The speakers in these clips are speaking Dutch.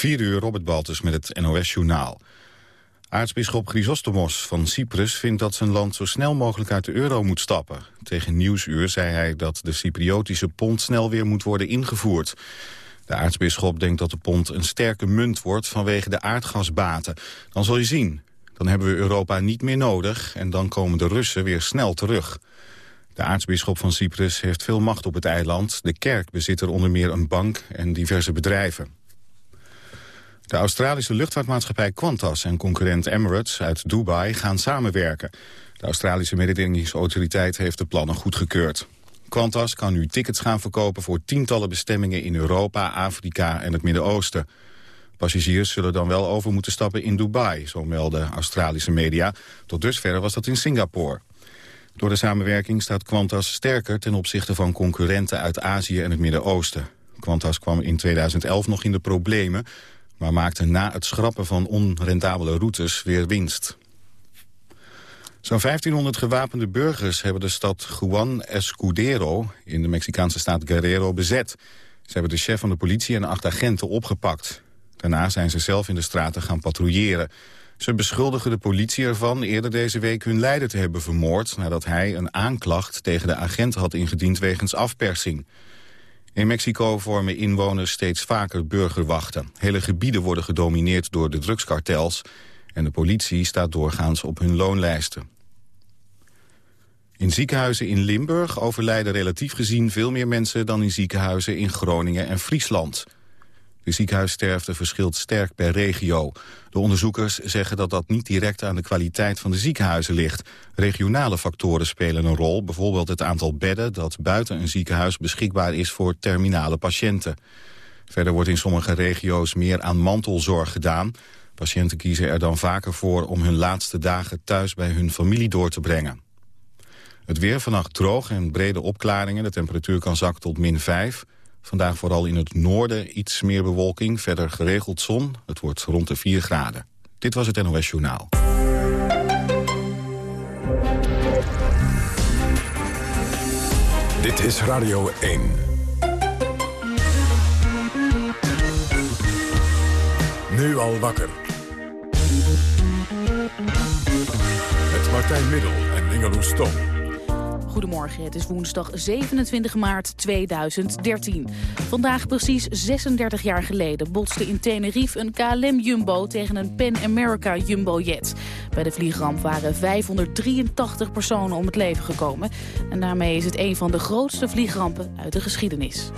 4 uur, Robert Baltus met het NOS-journaal. Aartsbisschop Chrysostomos van Cyprus vindt dat zijn land zo snel mogelijk uit de euro moet stappen. Tegen Nieuwsuur zei hij dat de Cypriotische pond snel weer moet worden ingevoerd. De aartsbisschop denkt dat de pond een sterke munt wordt vanwege de aardgasbaten. Dan zal je zien. Dan hebben we Europa niet meer nodig en dan komen de Russen weer snel terug. De aartsbisschop van Cyprus heeft veel macht op het eiland. De kerk bezit er onder meer een bank en diverse bedrijven. De Australische luchtvaartmaatschappij Qantas en concurrent Emirates uit Dubai gaan samenwerken. De Australische mededingingsautoriteit heeft de plannen goedgekeurd. Qantas kan nu tickets gaan verkopen voor tientallen bestemmingen in Europa, Afrika en het Midden-Oosten. Passagiers zullen dan wel over moeten stappen in Dubai, zo melden Australische media. Tot dusver was dat in Singapore. Door de samenwerking staat Qantas sterker ten opzichte van concurrenten uit Azië en het Midden-Oosten. Qantas kwam in 2011 nog in de problemen maar maakte na het schrappen van onrentabele routes weer winst. Zo'n 1500 gewapende burgers hebben de stad Juan Escudero in de Mexicaanse staat Guerrero bezet. Ze hebben de chef van de politie en acht agenten opgepakt. Daarna zijn ze zelf in de straten gaan patrouilleren. Ze beschuldigen de politie ervan eerder deze week hun leider te hebben vermoord... nadat hij een aanklacht tegen de agent had ingediend wegens afpersing. In Mexico vormen inwoners steeds vaker burgerwachten. Hele gebieden worden gedomineerd door de drugskartels... en de politie staat doorgaans op hun loonlijsten. In ziekenhuizen in Limburg overlijden relatief gezien veel meer mensen... dan in ziekenhuizen in Groningen en Friesland... De ziekenhuissterfte verschilt sterk per regio. De onderzoekers zeggen dat dat niet direct aan de kwaliteit van de ziekenhuizen ligt. Regionale factoren spelen een rol, bijvoorbeeld het aantal bedden... dat buiten een ziekenhuis beschikbaar is voor terminale patiënten. Verder wordt in sommige regio's meer aan mantelzorg gedaan. Patiënten kiezen er dan vaker voor om hun laatste dagen thuis bij hun familie door te brengen. Het weer vannacht droog en brede opklaringen. De temperatuur kan zakken tot min 5. Vandaag vooral in het noorden iets meer bewolking, verder geregeld zon. Het wordt rond de 4 graden. Dit was het NOS Journaal. Dit is Radio 1. Nu al wakker. Met Martijn Middel en Ingeloes Stom. Goedemorgen, het is woensdag 27 maart 2013. Vandaag precies 36 jaar geleden botste in Tenerife een KLM-jumbo tegen een Pan America jumbo-jet. Bij de vliegramp waren 583 personen om het leven gekomen. En daarmee is het een van de grootste vliegrampen uit de geschiedenis.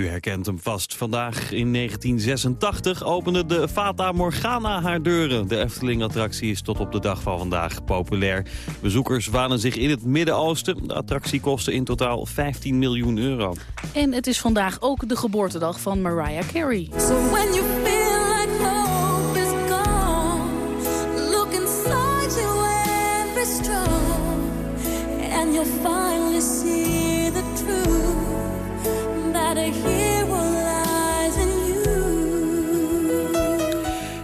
U herkent hem vast. Vandaag in 1986 opende de Fata Morgana haar deuren. De Efteling-attractie is tot op de dag van vandaag populair. Bezoekers wanen zich in het Midden-Oosten. De attractie kostte in totaal 15 miljoen euro. En het is vandaag ook de geboortedag van Mariah Carey. So when you feel like hope is gone, look inside you and be strong. And you'll finally see.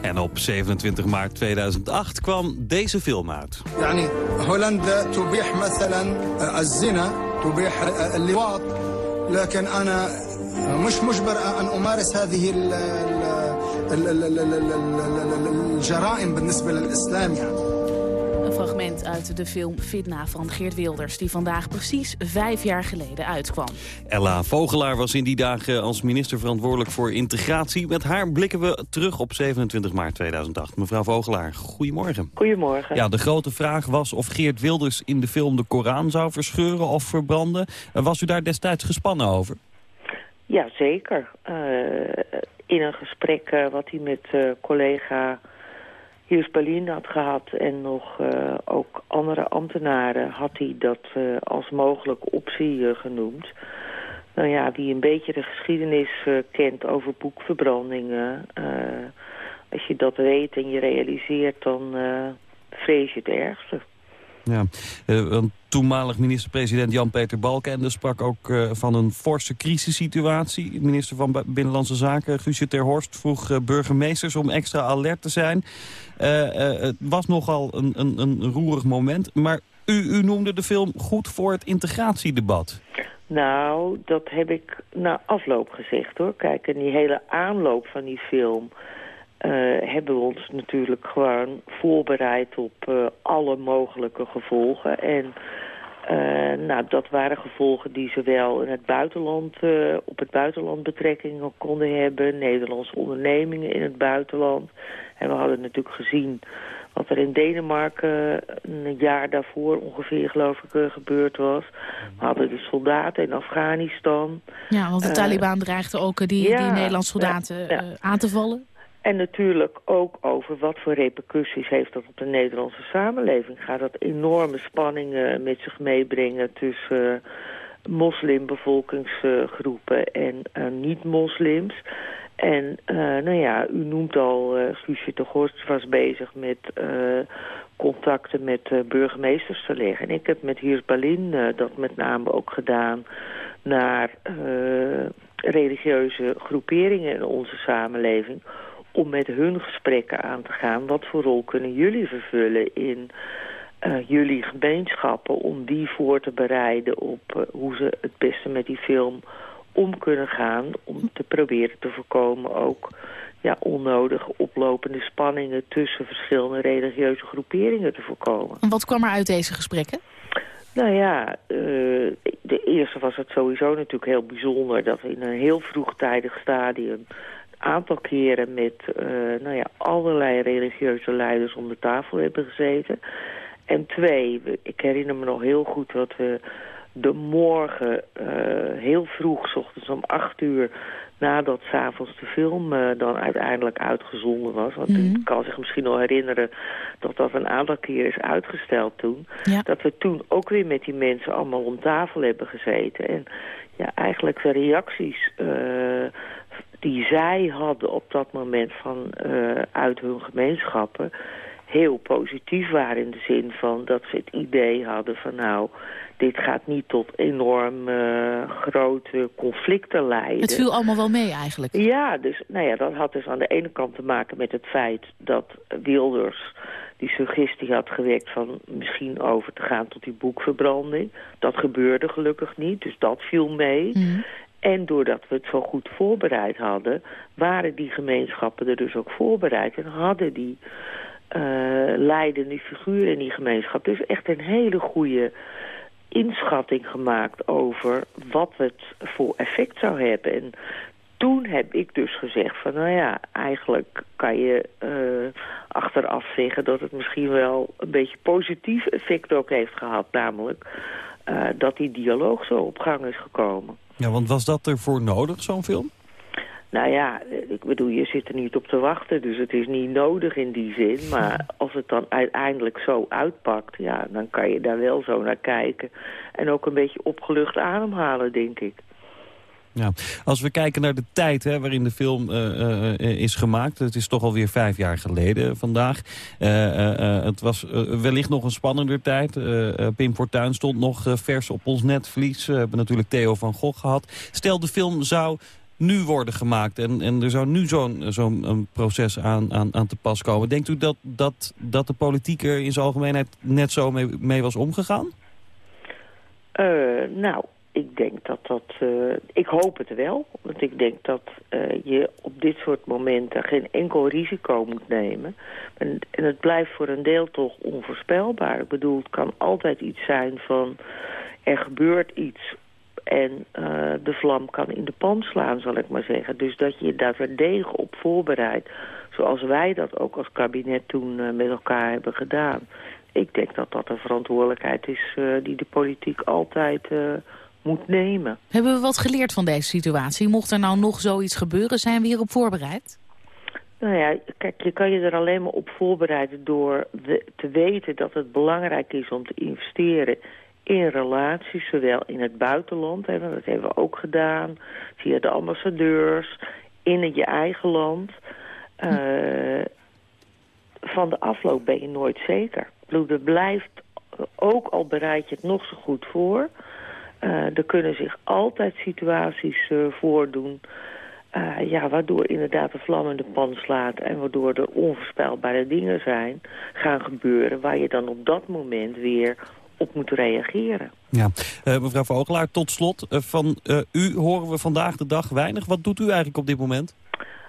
En op 27 maart 2008 kwam deze film uit. هولندا تبيح مثلا الزنا تبيح اللواط. لكن أنا مش مجبر أن أمارس هذه الجرائم بالنسبة للإسلام يعني. Fragment uit de film Fitna van Geert Wilders... die vandaag precies vijf jaar geleden uitkwam. Ella Vogelaar was in die dagen als minister verantwoordelijk voor integratie. Met haar blikken we terug op 27 maart 2008. Mevrouw Vogelaar, goedemorgen. Goedemorgen. Ja, de grote vraag was of Geert Wilders in de film de Koran zou verscheuren of verbranden. Was u daar destijds gespannen over? Ja, zeker. Uh, in een gesprek uh, wat hij met uh, collega Hiers Berlin had gehad en nog uh, ook andere ambtenaren had hij dat uh, als mogelijke optie uh, genoemd. Nou ja, wie een beetje de geschiedenis kent over boekverbrandingen... als je dat weet en je realiseert, dan vrees je het ergste. Ja, uh, toenmalig minister-president Jan-Peter Balkenende sprak ook uh, van een forse crisissituatie. Minister van Binnenlandse Zaken, Guusje ter Horst, vroeg burgemeesters om extra alert te zijn. het was nogal een, een, een roerig moment, maar u, u noemde de film goed voor het integratiedebat. Nou, dat heb ik na afloop gezegd hoor. Kijk, en die hele aanloop van die film... Uh, hebben we ons natuurlijk gewoon voorbereid op uh, alle mogelijke gevolgen. En uh, nou, dat waren gevolgen die zowel in het buitenland, op het buitenland betrekkingen konden hebben. Nederlandse ondernemingen in het buitenland. En we hadden natuurlijk gezien wat er in Denemarken een jaar daarvoor ongeveer, geloof ik, gebeurd was. We hadden de soldaten in Afghanistan. Ja, want de Taliban dreigde ook die, die Nederlandse soldaten aan te vallen. En natuurlijk ook over wat voor repercussies heeft dat op de Nederlandse samenleving. Gaat dat enorme spanningen met zich meebrengen tussen uh, moslimbevolkingsgroepen en uh, niet-moslims. En uh, nou ja, u noemt al, uh, Guusje de Gorst was bezig met contacten met burgemeesters te leggen. En ik heb met Hiers Berlin dat met name ook gedaan naar religieuze groeperingen in onze samenleving om met hun gesprekken aan te gaan. Wat voor rol kunnen jullie vervullen in uh, jullie gemeenschappen... om die voor te bereiden op uh, hoe ze het beste met die film om kunnen gaan... om te proberen te voorkomen ook ja, onnodig oplopende spanningen... tussen verschillende religieuze groeperingen te voorkomen. En wat kwam er uit deze gesprekken? Nou ja, uh, de eerste was het sowieso natuurlijk heel bijzonder... dat we in een heel vroegtijdig stadium aantal keren met uh, nou ja, allerlei religieuze leiders om de tafel hebben gezeten. En twee, ik herinner me nog heel goed dat we de morgen uh, heel vroeg, s ochtends om acht uur... nadat s'avonds de film uh, dan uiteindelijk uitgezonden was... want mm -hmm. kan zich misschien nog herinneren dat dat een aantal keer is uitgesteld toen... Ja. dat we toen ook weer met die mensen allemaal om tafel hebben gezeten. En ja, eigenlijk de reacties... Uh, die zij hadden op dat moment van, uh, uit hun gemeenschappen heel positief waren in de zin van dat ze het idee hadden van nou, dit gaat niet tot enorm uh, grote conflicten leiden. Het viel allemaal wel mee eigenlijk. Ja, dus nou ja, dat had dus aan de ene kant te maken met het feit dat Wilders die suggestie had gewekt van misschien over te gaan tot die boekverbranding. Dat gebeurde gelukkig niet, dus dat viel mee. Mm. En doordat we het zo goed voorbereid hadden, waren die gemeenschappen er dus ook voorbereid. En hadden die uh, leidende figuren in die gemeenschap dus echt een hele goede inschatting gemaakt over wat het voor effect zou hebben. En toen heb ik dus gezegd van, nou ja, eigenlijk kan je uh, achteraf zeggen dat het misschien wel een beetje positief effect ook heeft gehad. Namelijk uh, dat die dialoog zo op gang is gekomen. Ja, want was dat ervoor nodig, zo'n film? Nou ja, ik bedoel, je zit er niet op te wachten, dus het is niet nodig in die zin. Maar als het dan uiteindelijk zo uitpakt, ja, dan kan je daar wel zo naar kijken. En ook een beetje opgelucht ademhalen, denk ik. Ja. Als we kijken naar de tijd hè, waarin de film uh, uh, is gemaakt... het is toch alweer vijf jaar geleden vandaag. Het was wellicht nog een spannender tijd. Pim Fortuyn stond nog vers op ons netvlies. We hebben natuurlijk Theo van Gogh gehad. Stel, de film zou nu worden gemaakt en, en er zou nu zo'n zo'n proces aan, aan, aan te pas komen. Denkt u dat, dat, dat de politiek er in zijn algemeenheid net zo mee, mee was omgegaan? nou, ik denk dat dat... Uh, ik hoop het wel. Want ik denk dat uh, je op dit soort momenten geen enkel risico moet nemen. En, en, het blijft voor een deel toch onvoorspelbaar. Ik bedoel, het kan altijd iets zijn van... er gebeurt iets en uh, de vlam kan in de pan slaan, zal ik maar zeggen. Dus dat je daar verdegen op voorbereidt. Zoals wij dat ook als kabinet toen met elkaar hebben gedaan. Ik denk dat dat een verantwoordelijkheid is die de politiek altijd moet nemen. Hebben we wat geleerd van deze situatie? Mocht er nou nog zoiets gebeuren, zijn we hierop voorbereid? Nou ja, kijk, je kan je er alleen maar op voorbereiden door te weten dat het belangrijk is om te investeren in relaties, zowel in het buitenland, hè, dat hebben we ook gedaan, via de ambassadeurs, in je eigen land. Uh, van de afloop ben je nooit zeker. Er blijft ook al bereid je het nog zo goed voor... er kunnen zich altijd situaties voordoen... ja, waardoor inderdaad de vlam in de pan slaat... en waardoor er onvoorspelbare dingen zijn, gaan gebeuren... waar je dan op dat moment weer op moet reageren. Ja, uh, mevrouw Vogelaar, tot slot. Uh, van u horen we vandaag de dag weinig. Wat doet u eigenlijk op dit moment?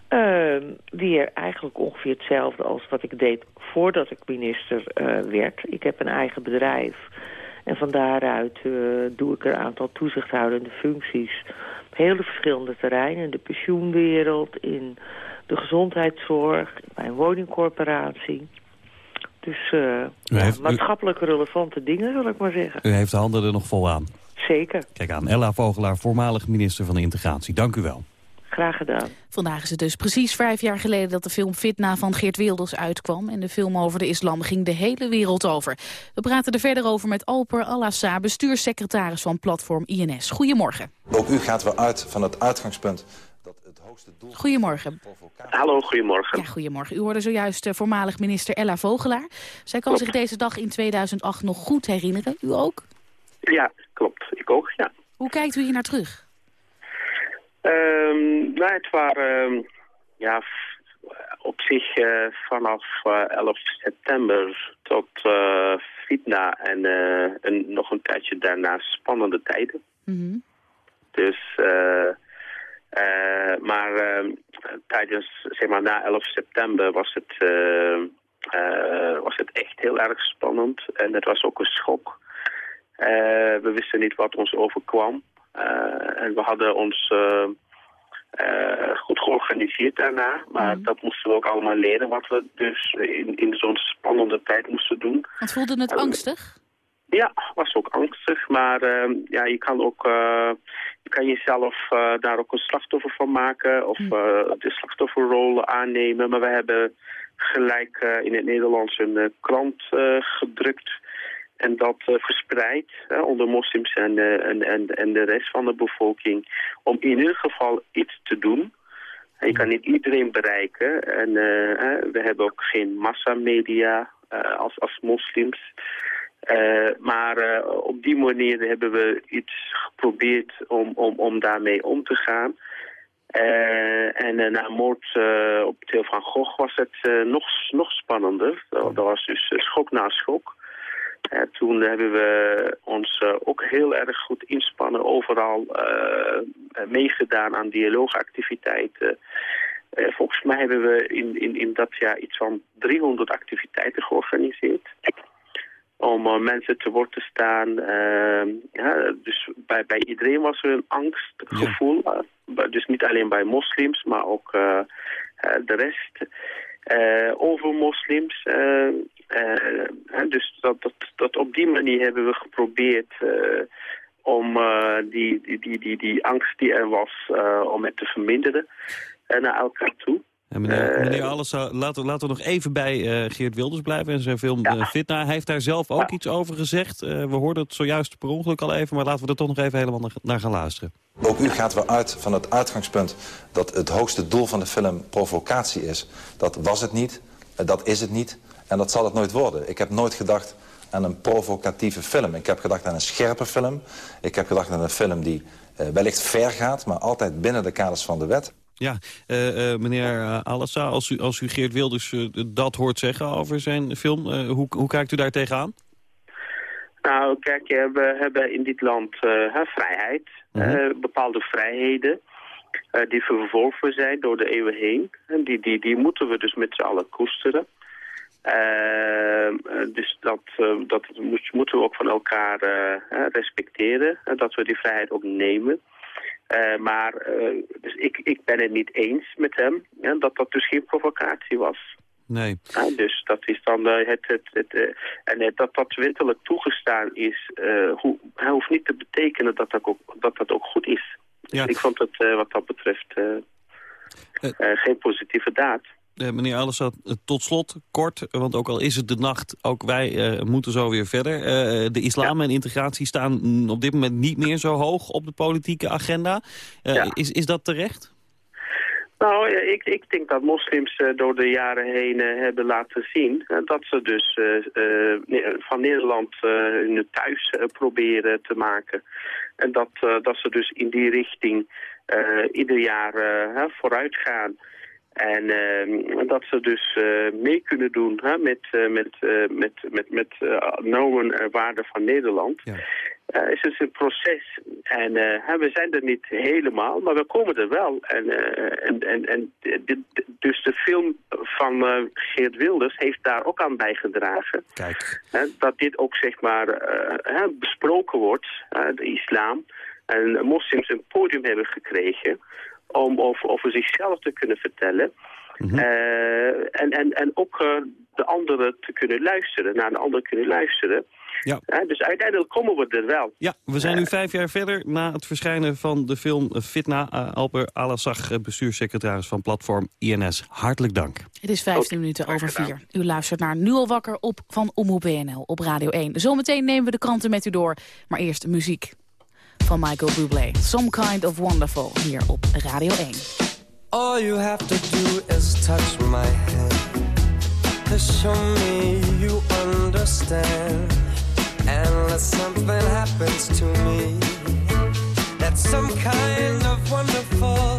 Ehm, weer eigenlijk ongeveer hetzelfde als wat ik deed voordat ik minister werd. Ik heb een eigen bedrijf. En van daaruit doe ik er een aantal toezichthoudende functies. Op hele verschillende terreinen. In de pensioenwereld, in de gezondheidszorg, bij een woningcorporatie. Dus uh, maatschappelijk relevante dingen, zal ik maar zeggen. U heeft de handen er nog vol aan. Zeker. Kijk aan, Ella Vogelaar, voormalig minister van Integratie. Dank u wel. Graag gedaan. Vandaag is het dus precies vijf jaar geleden dat de film Fitna van Geert Wilders uitkwam. En de film over de islam ging de hele wereld over. We praten er verder over met Alper Alassa, bestuurssecretaris van platform INS. Goedemorgen. Ook u gaat weer uit van het uitgangspunt Goedemorgen. Hallo, goedemorgen. Ja, goedemorgen. U hoorde zojuist uh, voormalig minister Ella Vogelaar. Zij kan zich deze dag in 2008 nog goed herinneren. U ook? Ja, klopt. Ik ook, ja. Hoe kijkt u hier naar terug? Um, nou, het waren uh, ja, op zich uh, vanaf 11 eh, september tot fitna en nog een tijdje daarna spannende tijden. Mm -hmm. Dus... Uh, maar uh, tijdens, zeg maar, na 11 september was het, uh, was het echt heel erg spannend. En het was ook een schok. we wisten niet wat ons overkwam. En we hadden ons goed georganiseerd daarna. Maar mm. dat moesten we ook allemaal leren. Wat we dus in, in zo'n spannende tijd moesten doen. Want voelde het angstig? Ja, was ook angstig. Maar ja, je kan ook je kan jezelf uh, daar ook een slachtoffer van maken of uh, de slachtofferrol aannemen. Maar we hebben gelijk in het Nederlands een krant gedrukt en dat verspreid onder moslims en, en, en, en de rest van de bevolking. Om in ieder geval iets te doen. je kan niet iedereen bereiken. En we hebben ook geen massamedia als, als moslims. Maar op die manier hebben we iets geprobeerd om, om, om daarmee om te gaan. En na moord op Theo van Gogh was het nog, nog spannender. Dat, was dus schok na schok. Toen hebben we ons ook heel erg goed inspannen, overal meegedaan aan dialoogactiviteiten. volgens mij hebben we in, in, in dat jaar iets van 300 activiteiten georganiseerd om uh, mensen te woord te staan. Uh, ja, dus bij, bij iedereen was er een angstgevoel. Ja. Dus niet alleen bij moslims, maar ook de rest. Over moslims. dus dat, dat, dat op die manier hebben we geprobeerd om die, die, die, die, die angst die er was, om het te verminderen naar elkaar toe. En meneer, uh, meneer Alles, laten, laten we nog even bij uh, Geert Wilders blijven en zijn film ja. Fitna. Hij heeft daar zelf ook iets over gezegd. Uh, we hoorden het zojuist per ongeluk al even, maar laten we er toch nog even helemaal naar gaan luisteren. Ook u gaat weer uit van het uitgangspunt dat het hoogste doel van de film provocatie is. Dat was het niet, dat is het niet en dat zal het nooit worden. Ik heb nooit gedacht aan een provocatieve film. Ik heb gedacht aan een scherpe film. Ik heb gedacht aan een film die wellicht ver gaat, maar altijd binnen de kaders van de wet. Ja, uh, uh, meneer Alassa, als u, als u Geert Wilders uh, dat hoort zeggen over zijn film, hoe, hoe kijkt u daar tegenaan? Nou, kijk, we hebben in dit land vrijheid, -huh. bepaalde vrijheden die verworven zijn door de eeuwen heen. En die, die, die moeten we dus met z'n allen koesteren. dus dat, dat moeten we ook van elkaar respecteren, dat we die vrijheid ook nemen. Uh, maar uh, dus ik, ik ben het niet eens met hem ja, dat dat dus geen provocatie was. Nee. Ja, dus dat is dan uh, het, het, het, en dat dat wettelijk toegestaan is, ho hoeft niet te betekenen dat dat ook, dat dat ook goed is. Dus ja. ik vond het wat dat betreft geen positieve daad. Uh, meneer Alessat, uh, tot slot, kort, want ook al is het de nacht, ook wij uh, moeten zo weer verder. de islam en integratie staan op dit moment niet meer zo hoog op de politieke agenda. Ja. is, is dat terecht? Nou, ik, ik denk dat moslims door de jaren heen hebben laten zien... dat ze dus van Nederland hun thuis proberen te maken. En dat, dat ze dus in die richting ieder jaar vooruit gaan... En uh, dat ze dus uh, mee kunnen doen hè, met, uh, met, met, met, met normen en waarden van Nederland. Ja. is het een proces. En we zijn er niet helemaal, maar we komen er wel. En, en, en, en dit, dus de film van Geert Wilders heeft daar ook aan bijgedragen. Kijk. dat dit ook zeg maar besproken wordt, de islam. En moslims een podium hebben gekregen om over, over zichzelf te kunnen vertellen. Mhm. Eh, en, en, en ook uh, de anderen te kunnen luisteren, naar de anderen kunnen luisteren. Ja. dus uiteindelijk komen we er wel. Ja, we zijn nu vijf jaar verder na het verschijnen van de film Fitna. Uh, Alper Alassag, bestuurssecretaris van platform INS. Hartelijk dank. Het is 15 minuten over vier. U luistert naar Nu al wakker op van Omroep BNL op Radio 1. Zometeen nemen we de kranten met u door, maar eerst muziek. Van Michael Bublé. Some Kind of Wonderful hier op Radio 1. All you have to do is touch my hand To show me you understand And unless something happens to me That's some kind of wonderful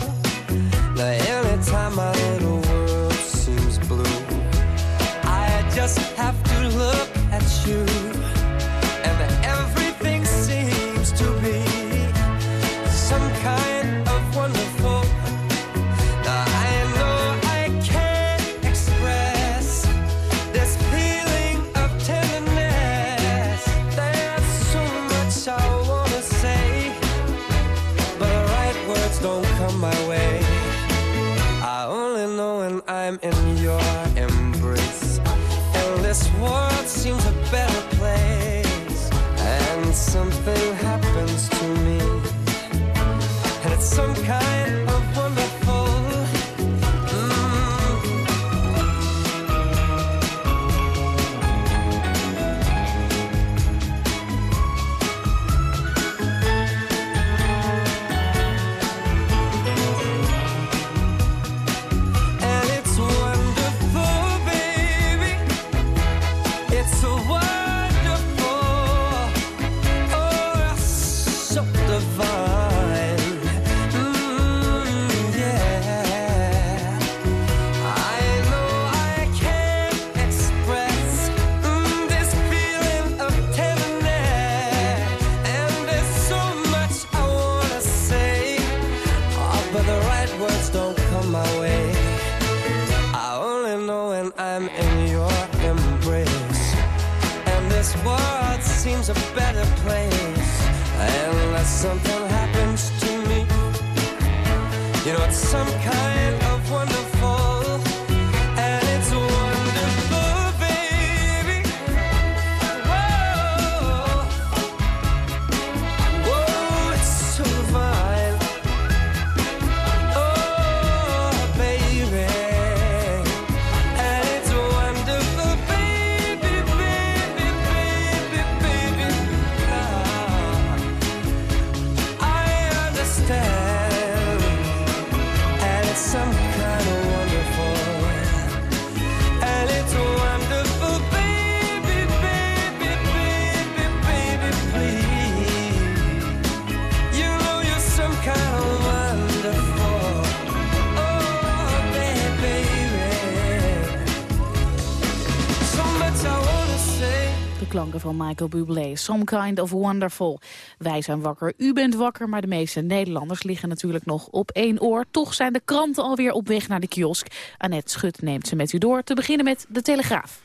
van Michael Bublé. Some kind of wonderful. Wij zijn wakker, u bent wakker, maar de meeste Nederlanders liggen natuurlijk nog op één oor. Toch zijn de kranten alweer op weg naar de kiosk. Annette Schut neemt ze met u door. Te beginnen met De Telegraaf.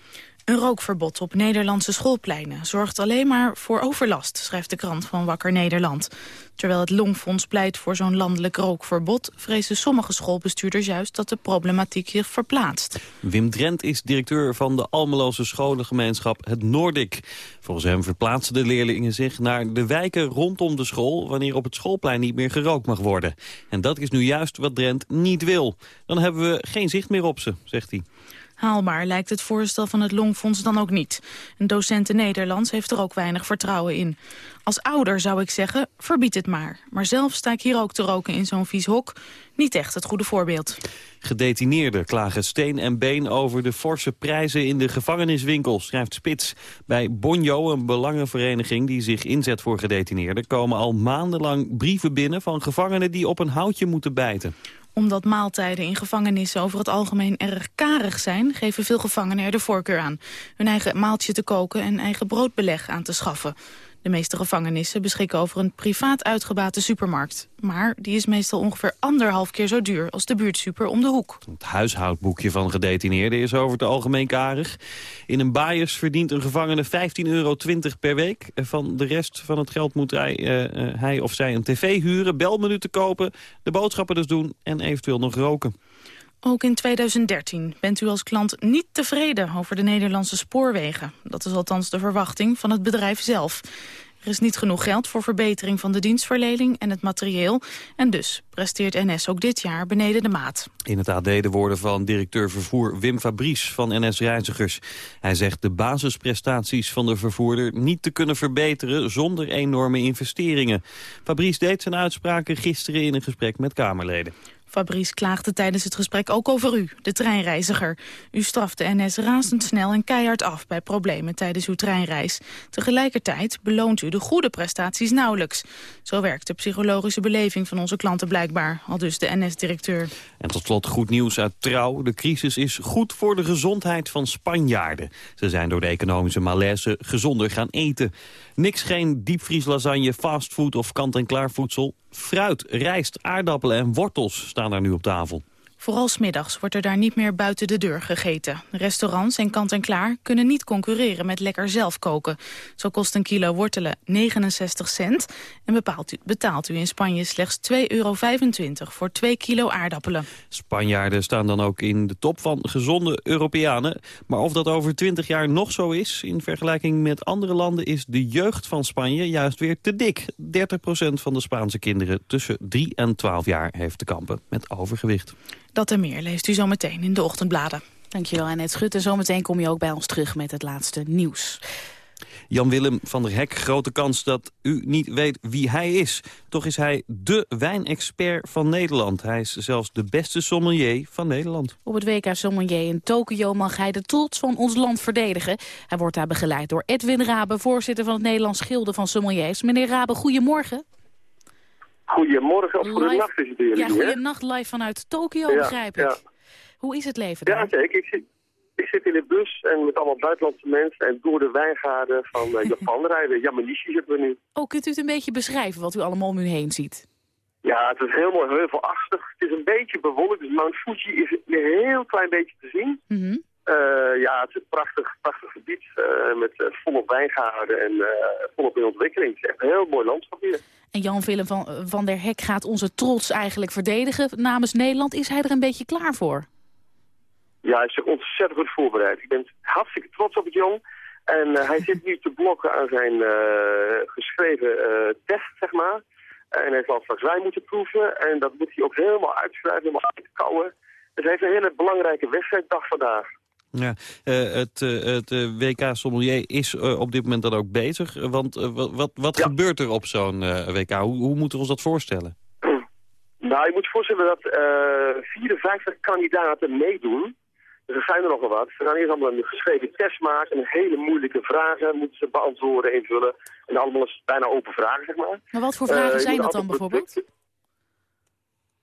Een rookverbod op Nederlandse schoolpleinen zorgt alleen maar voor overlast, schrijft de krant van Wakker Nederland. Terwijl het Longfonds pleit voor zo'n landelijk rookverbod, vrezen sommige schoolbestuurders juist dat de problematiek zich verplaatst. Wim Drent is directeur van de Almeloze scholengemeenschap Het Noordik. Volgens hem verplaatsen de leerlingen zich naar de wijken rondom de school wanneer op het schoolplein niet meer gerookt mag worden. En dat is nu juist wat Drent niet wil. Dan hebben we geen zicht meer op ze, zegt hij. Haalbaar lijkt het voorstel van het Longfonds dan ook niet. Een docent in Nederlands heeft er ook weinig vertrouwen in. Als ouder zou ik zeggen, verbied het maar. Maar zelf sta ik hier ook te roken in zo'n vies hok. Niet echt het goede voorbeeld. Gedetineerden klagen steen en been over de forse prijzen in de gevangeniswinkel, schrijft Spits. Bij Bonjo, een belangenvereniging die zich inzet voor gedetineerden, komen al maandenlang brieven binnen van gevangenen die op een houtje moeten bijten omdat maaltijden in gevangenissen over het algemeen erg karig zijn... geven veel gevangenen er de voorkeur aan. Hun eigen maaltje te koken en eigen broodbeleg aan te schaffen. De meeste gevangenissen beschikken over een privaat uitgebate supermarkt. Maar die is meestal ongeveer anderhalf keer zo duur als de buurtsuper om de hoek. Het huishoudboekje van gedetineerden is over het algemeen karig. In een bias verdient een gevangene 15,20 euro per week. Van de rest van het geld moet hij, uh, hij of zij een tv huren, belminuten kopen... de boodschappen dus doen en eventueel nog roken. Ook in 2013 bent u als klant niet tevreden over de Nederlandse spoorwegen. Dat is althans de verwachting van het bedrijf zelf. Er is niet genoeg geld voor verbetering van de dienstverlening en het materieel. En dus presteert NS ook dit jaar beneden de maat. In het AD de woorden van directeur vervoer Wim Fabries van NS Reizigers. Hij zegt de basisprestaties van de vervoerder niet te kunnen verbeteren zonder enorme investeringen. Fabries deed zijn uitspraken gisteren in een gesprek met Kamerleden. Fabrice klaagde tijdens het gesprek ook over u, de treinreiziger. U straft de NS razendsnel en keihard af bij problemen tijdens uw treinreis. Tegelijkertijd beloont u de goede prestaties nauwelijks. Zo werkt de psychologische beleving van onze klanten blijkbaar, al dus de NS-directeur. En tot slot goed nieuws uit Trouw. De crisis is goed voor de gezondheid van Spanjaarden. Ze zijn door de economische malaise gezonder gaan eten. Niks geen diepvrieslasagne, fastfood of kant-en-klaar voedsel. Fruit, rijst, aardappelen en wortels staan daar nu op tafel. Vooral smiddags wordt er daar niet meer buiten de deur gegeten. Restaurants en kant-en-klaar kunnen niet concurreren met lekker zelf koken. Zo kost een kilo wortelen 69 cent en u, betaalt u in Spanje slechts 2,25 euro voor 2 kilo aardappelen. Spanjaarden staan dan ook in de top van gezonde Europeanen. Maar of dat over 20 jaar nog zo is, in vergelijking met andere landen... is de jeugd van Spanje juist weer te dik. 30% van de Spaanse kinderen tussen 3 en 12 jaar heeft te kampen met overgewicht. Dat en meer leest u zometeen in de ochtendbladen. Dankjewel Annette Schut. En zometeen kom je ook bij ons terug met het laatste nieuws. Jan-Willem van der Hek, grote kans dat u niet weet wie hij is. Toch is hij dé wijnexpert van Nederland. Hij is zelfs de beste sommelier van Nederland. Op het WK Sommelier in Tokio mag hij de trots van ons land verdedigen. Hij wordt daar begeleid door Edwin Rabe, voorzitter van het Nederlands Gilde van Sommeliers. Meneer Rabe, goedemorgen. Goedemorgen of goedenacht is het jullie. Ja, goedenacht live vanuit Tokio, begrijp ik. Ja. Hoe is het leven daar? Ja, kijk, ik zit, ik zit in de bus en met allemaal buitenlandse mensen en door de wijngaarden van uh, Japan rijden. Yamanishi zitten we nu. Oh, kunt u het een beetje beschrijven wat u allemaal om u heen ziet? Ja, het is heel mooi heuvelachtig. Het is een beetje bewolkt, dus Mount Fuji is een heel klein beetje te zien. Mm ja, het is een prachtig, prachtig gebied uh, met uh, volop wijngaarden en volop in ontwikkeling. Het is echt een heel mooi landschap hier. En Jan-Willem van, van der Hek gaat onze trots eigenlijk verdedigen namens Nederland. Is hij er een beetje klaar voor? Ja, hij is zich ontzettend goed voorbereid. Ik ben hartstikke trots op het Jan. En hij zit nu te blokken aan zijn geschreven test, zeg maar. En hij zal straks wijn moeten proeven. En dat moet hij ook helemaal uitschrijven, helemaal uitkouwen. Dus hij heeft een hele belangrijke wedstrijddag vandaag. Ja, uh, het, uh, het uh, WK Sommelier is op dit moment dan ook bezig. Want wat, wat ja. gebeurt er op zo'n WK? Hoe, hoe moeten we ons dat voorstellen? Nou, je moet je voorstellen dat 54 kandidaten meedoen. Dus er zijn er nogal wat. Ze gaan eerst allemaal een geschreven test maken. Een hele moeilijke vragen moeten ze beantwoorden, invullen. En allemaal is bijna open vragen, zeg maar. Maar wat voor vragen zijn dat dan bijvoorbeeld?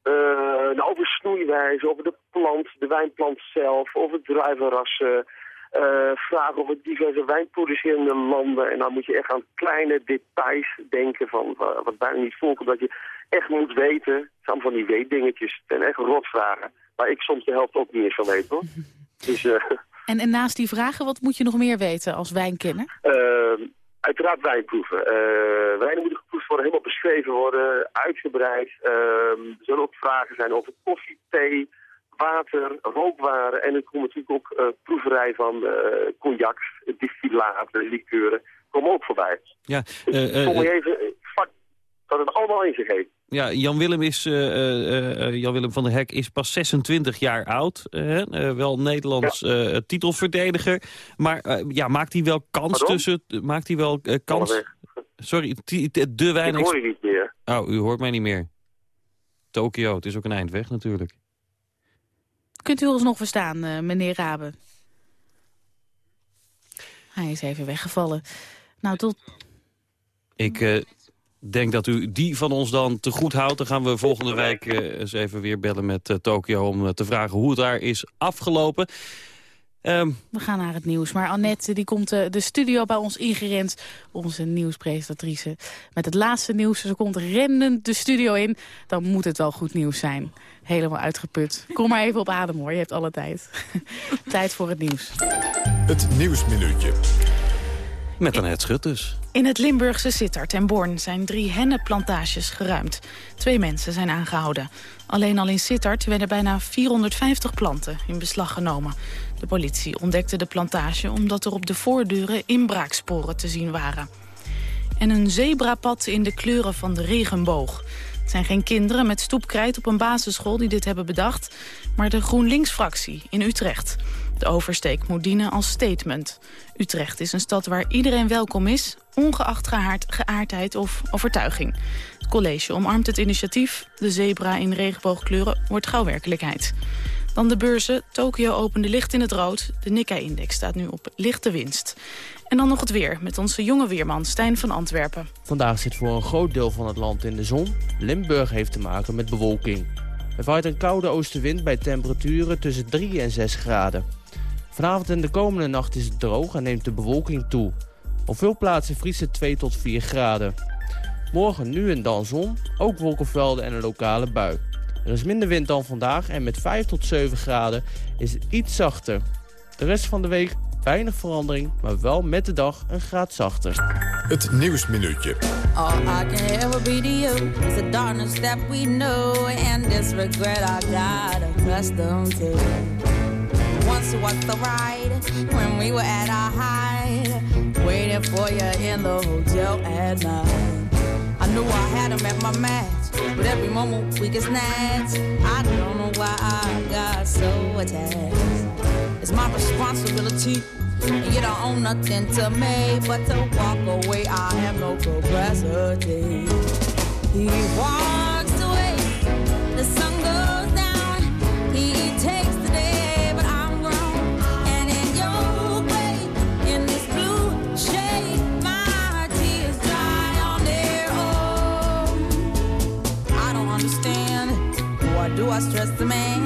Uh, nou, over snoeiwijze, over de plant, de wijnplant zelf, over druivenrassen. Uh, vragen over diverse wijnproducerende landen. En dan moet je echt aan kleine details denken van wat bijna niet voorkomt. Dat je echt moet weten. Het zijn van die weetdingetjes. Het zijn echt rotvragen. Waar ik soms de helft ook niet eens van weet hoor. Dus, uh, en, en naast die vragen, wat moet je nog meer weten als wijnkenner? Uiteraard wijnproeven. Uh, wijnen moeten worden, helemaal beschreven worden, uitgebreid. Uh, er zullen ook vragen zijn over koffie, thee, water, rookwaren. En er komt natuurlijk ook uh, proeverij van uh, cognacs, distillaten, likeuren. Komen ook voorbij. Ja, uh, dus, uh, even vak dat het allemaal in zich heeft. Ja, Jan Willem, is, Jan Willem van der Hek is pas 26 jaar oud. wel Nederlands titelverdediger. Maar ja, maakt hij wel kans tussen... Maakt hij wel kans... Sorry, de weinig... Ik hoor je niet meer. Oh, u hoort mij niet meer. Tokio, het is ook een eindweg natuurlijk. Kunt u ons nog verstaan, meneer Rabe? Hij is even weggevallen. Nou, tot... Ik denk dat u die van ons dan te goed houdt. Dan gaan we volgende week uh, eens even weer bellen met uh, Tokio... om uh, te vragen hoe het daar is afgelopen. Um, we gaan naar het nieuws. Maar Annette die komt de studio bij ons ingerend. Onze nieuwspresentatrice. Met het laatste nieuws. Ze komt rennend de studio in. Dan moet het wel goed nieuws zijn. Helemaal uitgeput. Kom maar even op adem hoor. Je hebt alle tijd. tijd voor het nieuws. Het Nieuwsminuutje. Met een het schut dus. In het Limburgse Sittard en Born zijn drie hennenplantages geruimd. Twee mensen zijn aangehouden. Alleen al in Sittard werden bijna 450 planten in beslag genomen. De politie ontdekte de plantage omdat er op de voordeuren inbraaksporen te zien waren. En een zebrapad in de kleuren van de regenboog. Het zijn geen kinderen met stoepkrijt op een basisschool die dit hebben bedacht... maar de GroenLinks-fractie in Utrecht. De oversteek moet dienen als statement. Utrecht is een stad waar iedereen welkom is, ongeacht geaard, geaardheid of overtuiging. Het college omarmt het initiatief. De zebra in regenboogkleuren wordt gauw werkelijkheid. Dan de beurzen. Tokio opende licht in het rood. De Nikkei-index staat nu op lichte winst. En dan nog het weer met onze jonge weerman Stijn van Antwerpen. Vandaag zit voor een groot deel van het land in de zon. Limburg heeft te maken met bewolking. Er waait een koude oostenwind bij temperaturen tussen 3 en 6 graden. Vanavond en de komende nacht is het droog en neemt de bewolking toe. Op veel plaatsen vriest het 2 tot 4 graden. Morgen nu en dan zon, ook wolkenvelden en een lokale bui. Er is minder wind dan vandaag en met 5 tot 7 graden is het iets zachter. De rest van de week weinig verandering, maar wel met de dag een graad zachter. Het Nieuwsminuutje. All I can ever be to you is the darkness that we know and this regret I got accustomed to. Once was the ride when we were at our height, waiting for you in the hotel at night. Knew I had him at my match, but every moment we get snatched. I don't know why I got so attached. It's my responsibility, and you don't own nothing to me but to walk away. I have no capacity. He walks I stress the man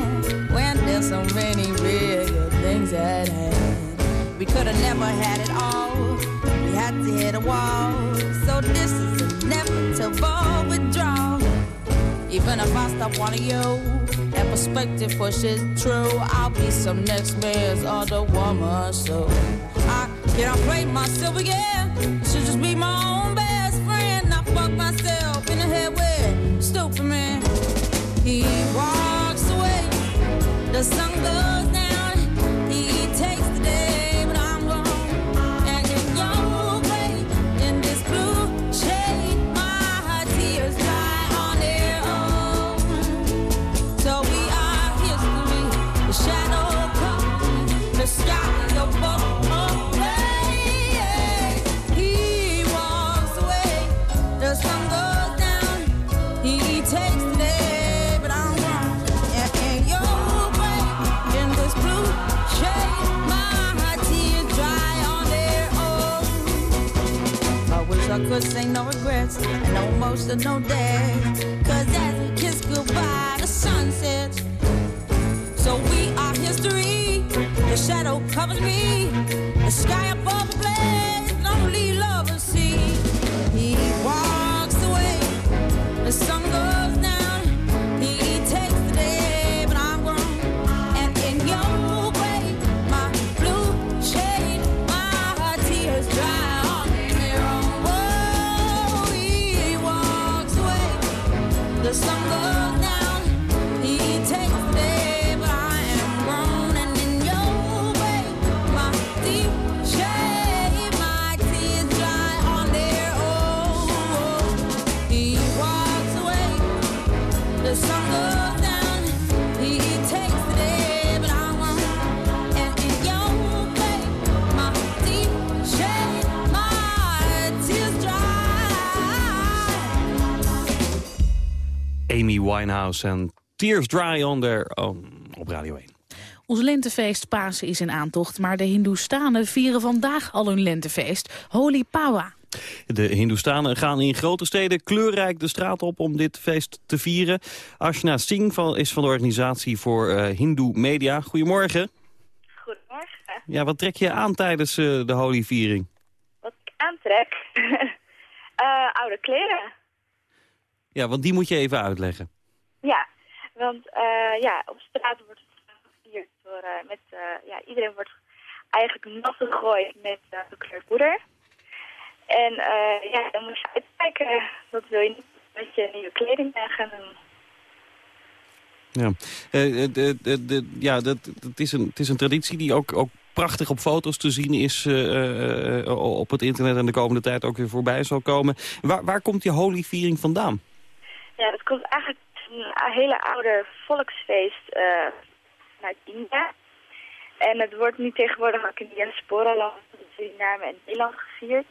when there's so many bigger things at hand. We could have never had it all. We had to hit a wall. So this is inevitable withdrawal. Even if I stop wanting you, that perspective pushes true. I'll be some next man's other woman. So I can't play myself again. Should just be my own best friend. I fuck myself in the head with stupid man. The sun goes En Tears Dry on Their Own op Radio 1. Ons lentefeest Pasen is in aantocht, maar de Hindoestanen vieren vandaag al hun lentefeest, Holi Pawa. De Hindoestanen gaan in grote steden kleurrijk de straat op om dit feest te vieren. Ashna Singh van, is van de organisatie voor uh, Hindoe Media. Goedemorgen. Goedemorgen. Ja, wat trek je aan tijdens uh, de Holi-viering? Wat ik aantrek? uh, oude kleren. Ja, want die moet je even uitleggen. Ja, want ja, op straat wordt het gevierd door, met, ja, iedereen wordt eigenlijk nat gegooid met gekleurd poeder. En ja, dan moet je uitkijken. Dat wil je niet met je nieuwe kleding gaan doen. Ja, de, de, de, ja dat, het, is een, het is een traditie die ook, ook prachtig op foto's te zien is op het internet en de komende tijd ook weer voorbij zal komen. Waar, waar komt die holy viering vandaan? Ja, dat komt eigenlijk een hele oude volksfeest vanuit India. En het wordt nu tegenwoordig ook in de diaspora Suriname en Nederland gevierd.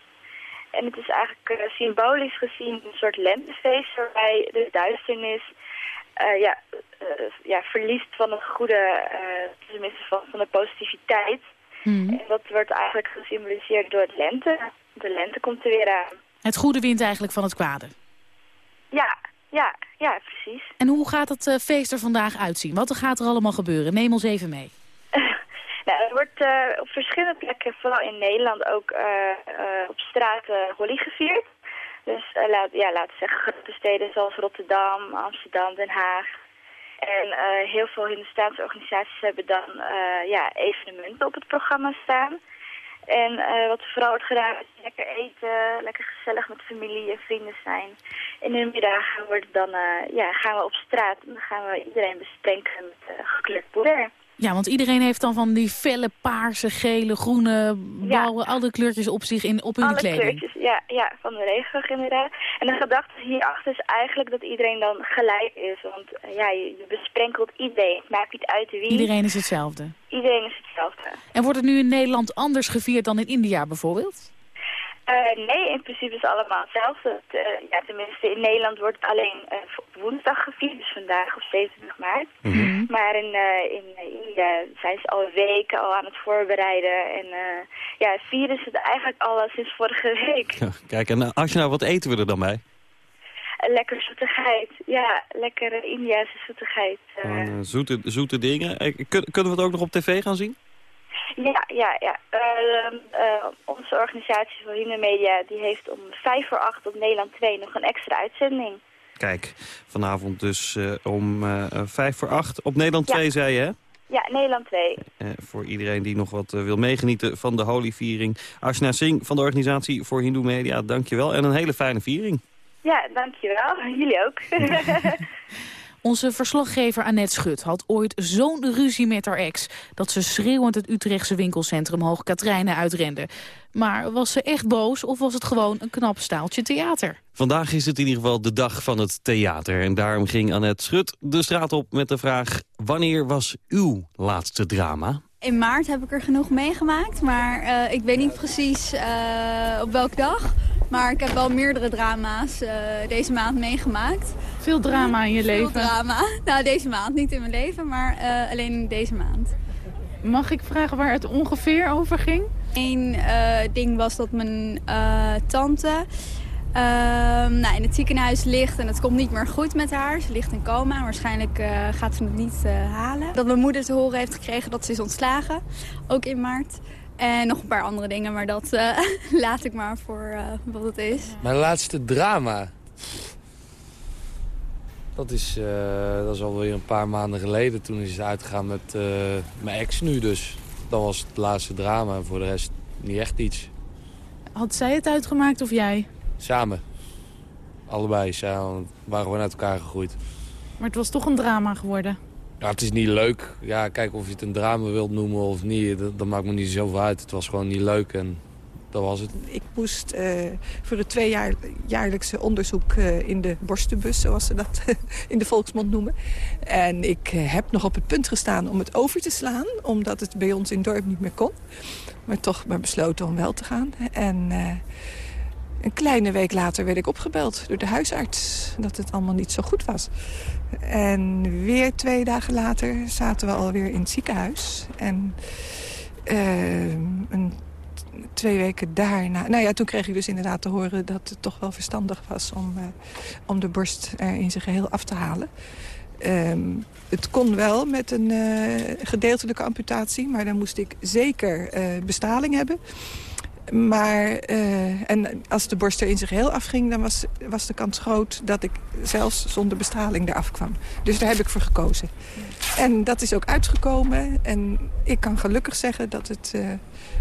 En het is eigenlijk uh, symbolisch gezien een soort lentefeest waarbij de duisternis uh, ja, uh, ja, verliest van het goede, tenminste van, van de positiviteit. Hmm. En dat wordt eigenlijk gesymboliseerd door de lente. De lente komt er weer aan. Het goede wint eigenlijk van het kwade. Ja, ja, ja, precies. En hoe gaat het feest er vandaag uitzien? Wat gaat er allemaal gebeuren? Neem ons even mee. Nou, er wordt uh, op verschillende plekken, vooral in Nederland, ook uh, uh, op straat Holly gevierd. Dus laat, ja, laten we zeggen grote steden zoals Rotterdam, Amsterdam, Den Haag. En heel veel Hindustaanse organisaties hebben dan ja, evenementen op het programma staan. En wat er vooral wordt gedaan is lekker eten, lekker gezellig met familie en vrienden zijn. En in de middag wordt dan, ja, gaan we op straat en dan gaan we iedereen besprenkelen met gekleurd poeder. Ja, want iedereen heeft dan van die felle paarse, gele, groene, blauwe, alle kleurtjes op zich in, op hun alle kleding. kleurtjes, ja, ja, van de regenboog inderdaad. En de gedachte hierachter is eigenlijk dat iedereen dan gelijk is. Want uh, ja, je, je, besprenkelt iedereen. Het maakt niet uit wie. Iedereen is hetzelfde. Iedereen is hetzelfde. En wordt het nu in Nederland anders gevierd dan in India bijvoorbeeld? Uh, nee, in principe is het allemaal hetzelfde. Uh, ja, tenminste, in Nederland wordt het alleen uh, op woensdag gevierd, dus vandaag op 27 maart. Mhm. Mm -hmm. Maar in, in India zijn ze al weken al aan het voorbereiden. En ja, vieren ze het eigenlijk al sinds vorige week. Ja, kijk, en als je nou, wat eten we er dan bij? Lekker zoetigheid. Ja, lekkere Indiase zoetigheid. zoete, zoete dingen. Kun, kunnen we het ook nog op tv gaan zien? Ja, ja, ja. Uh, uh, onze organisatie voor Hine Media die heeft om vijf voor acht op Nederland 2 nog een extra uitzending. Kijk, vanavond dus uh, om vijf voor acht op Nederland ja. 2, zei je, hè? Ja, Nederland 2. voor iedereen die nog wat wil meegenieten van de Holy-viering. Ashna Singh van de organisatie voor Hindoe Media, dankjewel. En een hele fijne viering. Ja, dankjewel. Jullie ook. Onze verslaggever Annette Schut had ooit zo'n ruzie met haar ex... dat ze schreeuwend het Utrechtse winkelcentrum Hoog Katrijnen uitrende. Maar was ze echt boos of was het gewoon een knap staaltje theater? Vandaag is het in ieder geval de dag van het theater. En daarom ging Annette Schut de straat op met de vraag... wanneer was uw laatste drama? In maart heb ik er genoeg meegemaakt, maar uh, ik weet niet precies uh, op welke dag. Maar ik heb wel meerdere drama's uh, deze maand meegemaakt. Veel drama in je Veel leven? Veel drama. Nou, deze maand. Niet in mijn leven, maar alleen deze maand. Mag ik vragen waar het ongeveer over ging? Eén ding was dat mijn tante... Uh, nou, in het ziekenhuis ligt en het komt niet meer goed met haar. Ze ligt in coma waarschijnlijk gaat ze het niet halen. Dat mijn moeder te horen heeft gekregen dat ze is ontslagen, ook in maart. En nog een paar andere dingen, maar dat laat ik maar voor wat het is. Mijn laatste drama? Dat is, dat is alweer een paar maanden geleden. Toen is het uitgegaan met mijn ex nu dus. Dat was het laatste drama en voor de rest niet echt iets. Had zij het uitgemaakt of jij? Samen. Allebei samen. We waren gewoon uit elkaar gegroeid. Maar het was toch een drama geworden? Het is niet leuk. Ja, kijk of je het een drama wilt noemen of niet, dat, maakt me niet zoveel uit. Het was gewoon niet leuk en dat was het. Ik moest uh, voor het tweejaarlijkse onderzoek uh, in de borstenbus, zoals ze dat in de volksmond noemen. En ik uh, heb nog op het punt gestaan om het over te slaan, omdat het bij ons in het dorp niet meer kon. Maar toch maar besloten om wel te gaan. En Een kleine week later werd ik opgebeld door de huisarts dat het allemaal niet zo goed was. En weer twee dagen later zaten we alweer in het ziekenhuis. En uh, een, twee weken daarna... Nou ja, toen kreeg ik dus inderdaad te horen dat het toch wel verstandig was... om, uh, om de borst er in zijn geheel af te halen. Um, het kon wel met een uh, gedeeltelijke amputatie... maar dan moest ik zeker bestraling hebben... Maar uh, en als de borst er in zich heel afging... dan was, was de kans groot dat ik zelfs zonder bestraling eraf kwam. Dus daar heb ik voor gekozen. En dat is ook uitgekomen. En ik kan gelukkig zeggen dat het uh,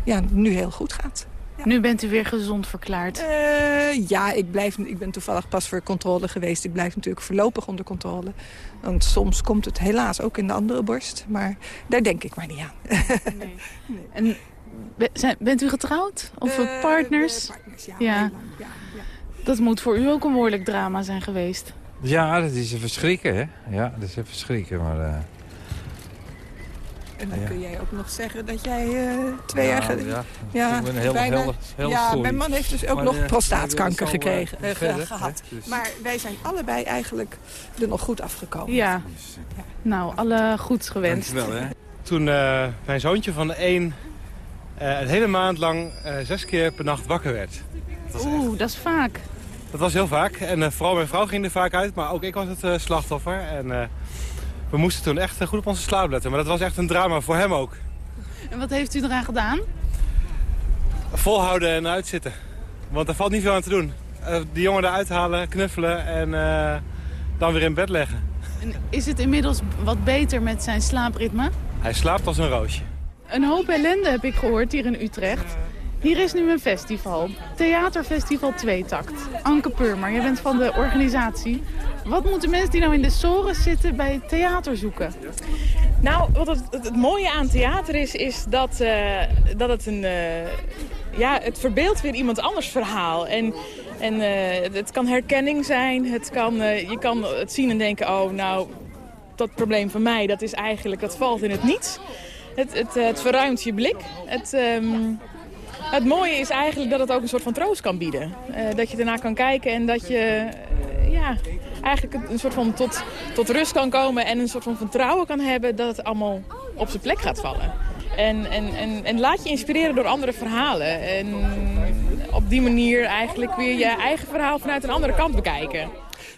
ja, nu heel goed gaat. Ja. Nu bent u weer gezond verklaard? Uh, ja, ik, blijf, ik ben toevallig pas voor controle geweest. Ik blijf natuurlijk voorlopig onder controle. Want soms komt het helaas ook in de andere borst. Maar daar denk ik maar niet aan. Nee. nee. En bent u getrouwd? Of uh, partners? partners ja, ja. ja, ja. Dat moet voor u ook een behoorlijk drama zijn geweest. Ja, dat is een verschrikken, hè? Ja, dat is een verschrikken, maar... Uh... En dan ja. kun jij ook nog zeggen dat jij uh, twee ja, jaar geleden... Ja, ja ik ben heel, bijna, heel, heel ja story. mijn man heeft dus ook maar, nog uh, prostaatkanker gekregen, uh, verder, gehad. Hè, dus. Maar wij zijn allebei eigenlijk er nog goed afgekomen. Ja, nou, alle goeds gewenst. Dankjewel, hè? Toen mijn zoontje van de één een hele maand lang uh, zes keer per nacht wakker werd. Oeh, echt... dat is vaak. Dat was heel vaak. En uh, vooral mijn vrouw ging er vaak uit, maar ook ik was het slachtoffer. En we moesten toen echt goed op onze slaap letten. Maar dat was echt een drama voor hem ook. En wat heeft u eraan gedaan? Volhouden en uitzitten. Want er valt niet veel aan te doen. die jongen eruit halen, knuffelen en dan weer in bed leggen. En is het inmiddels wat beter met zijn slaapritme? Hij slaapt als een roosje. Een hoop ellende heb ik gehoord hier in Utrecht. Hier is nu een festival. Theaterfestival Tweetakt. Anke Purmer, jij bent van de organisatie. Wat moeten mensen die nou in de sores zitten bij theater zoeken? Nou, wat het, mooie aan theater is, is dat, uh, dat het een... Uh, ja, het verbeeldt weer iemand anders verhaal. En, en uh, het kan herkenning zijn. Het kan, je kan het zien en denken, oh nou, dat probleem van mij, dat is eigenlijk, dat valt in het niets. Het, het, het verruimt je blik. Het, um, het mooie is eigenlijk dat het ook een soort van troost kan bieden. Uh, dat je ernaar kan kijken en dat je uh, ja, eigenlijk een soort van tot, tot rust kan komen... en een soort van vertrouwen kan hebben dat het allemaal op zijn plek gaat vallen. En, en, en, en laat je inspireren door andere verhalen. En op die manier eigenlijk weer je eigen verhaal vanuit een andere kant bekijken.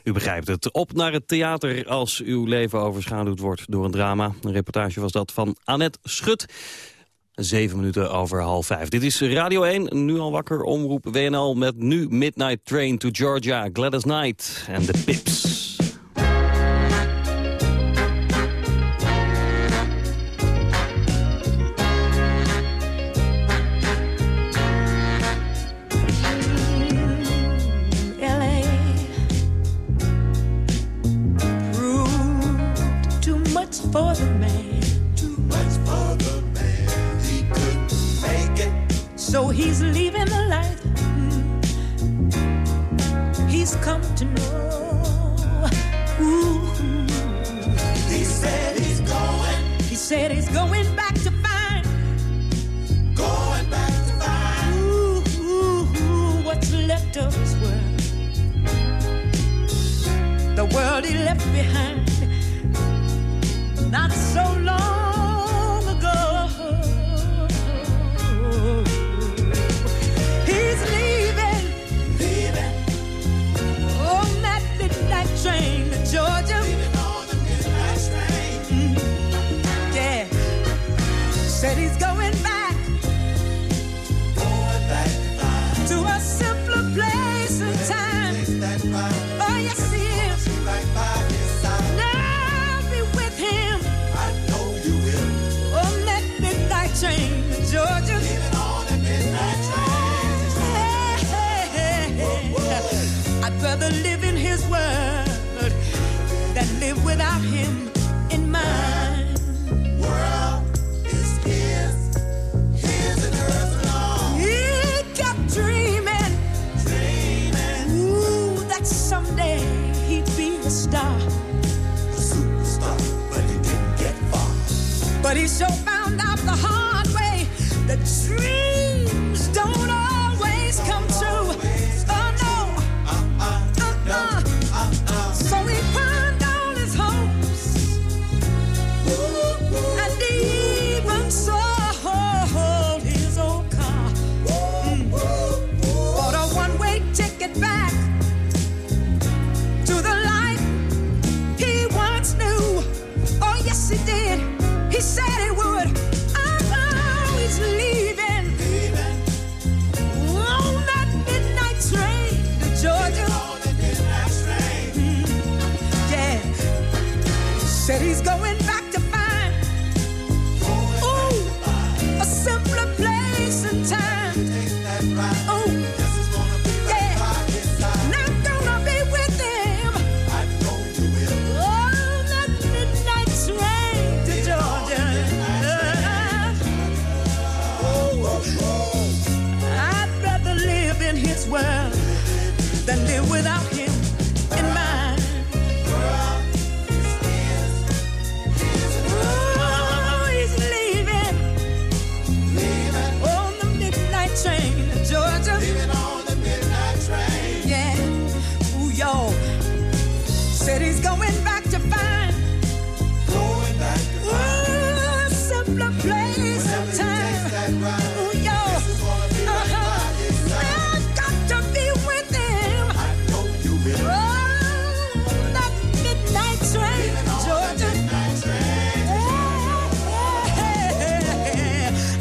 U begrijpt het. Op naar het theater als uw leven overschaduwd wordt door een drama. Een reportage was dat van Annette Schut. Zeven minuten over half vijf. Dit is Radio 1, nu al wakker, omroep WNL... met nu Midnight Train to Georgia, Gladys Knight en de Pips. World he left behind. Not so long rather live in his world than live without him in mine. World is his, his and hers alone. He kept dreaming, dreaming. Ooh, that someday he'd be a star. A superstar, but he didn't get far. But he sure found out the hard way that dreams don't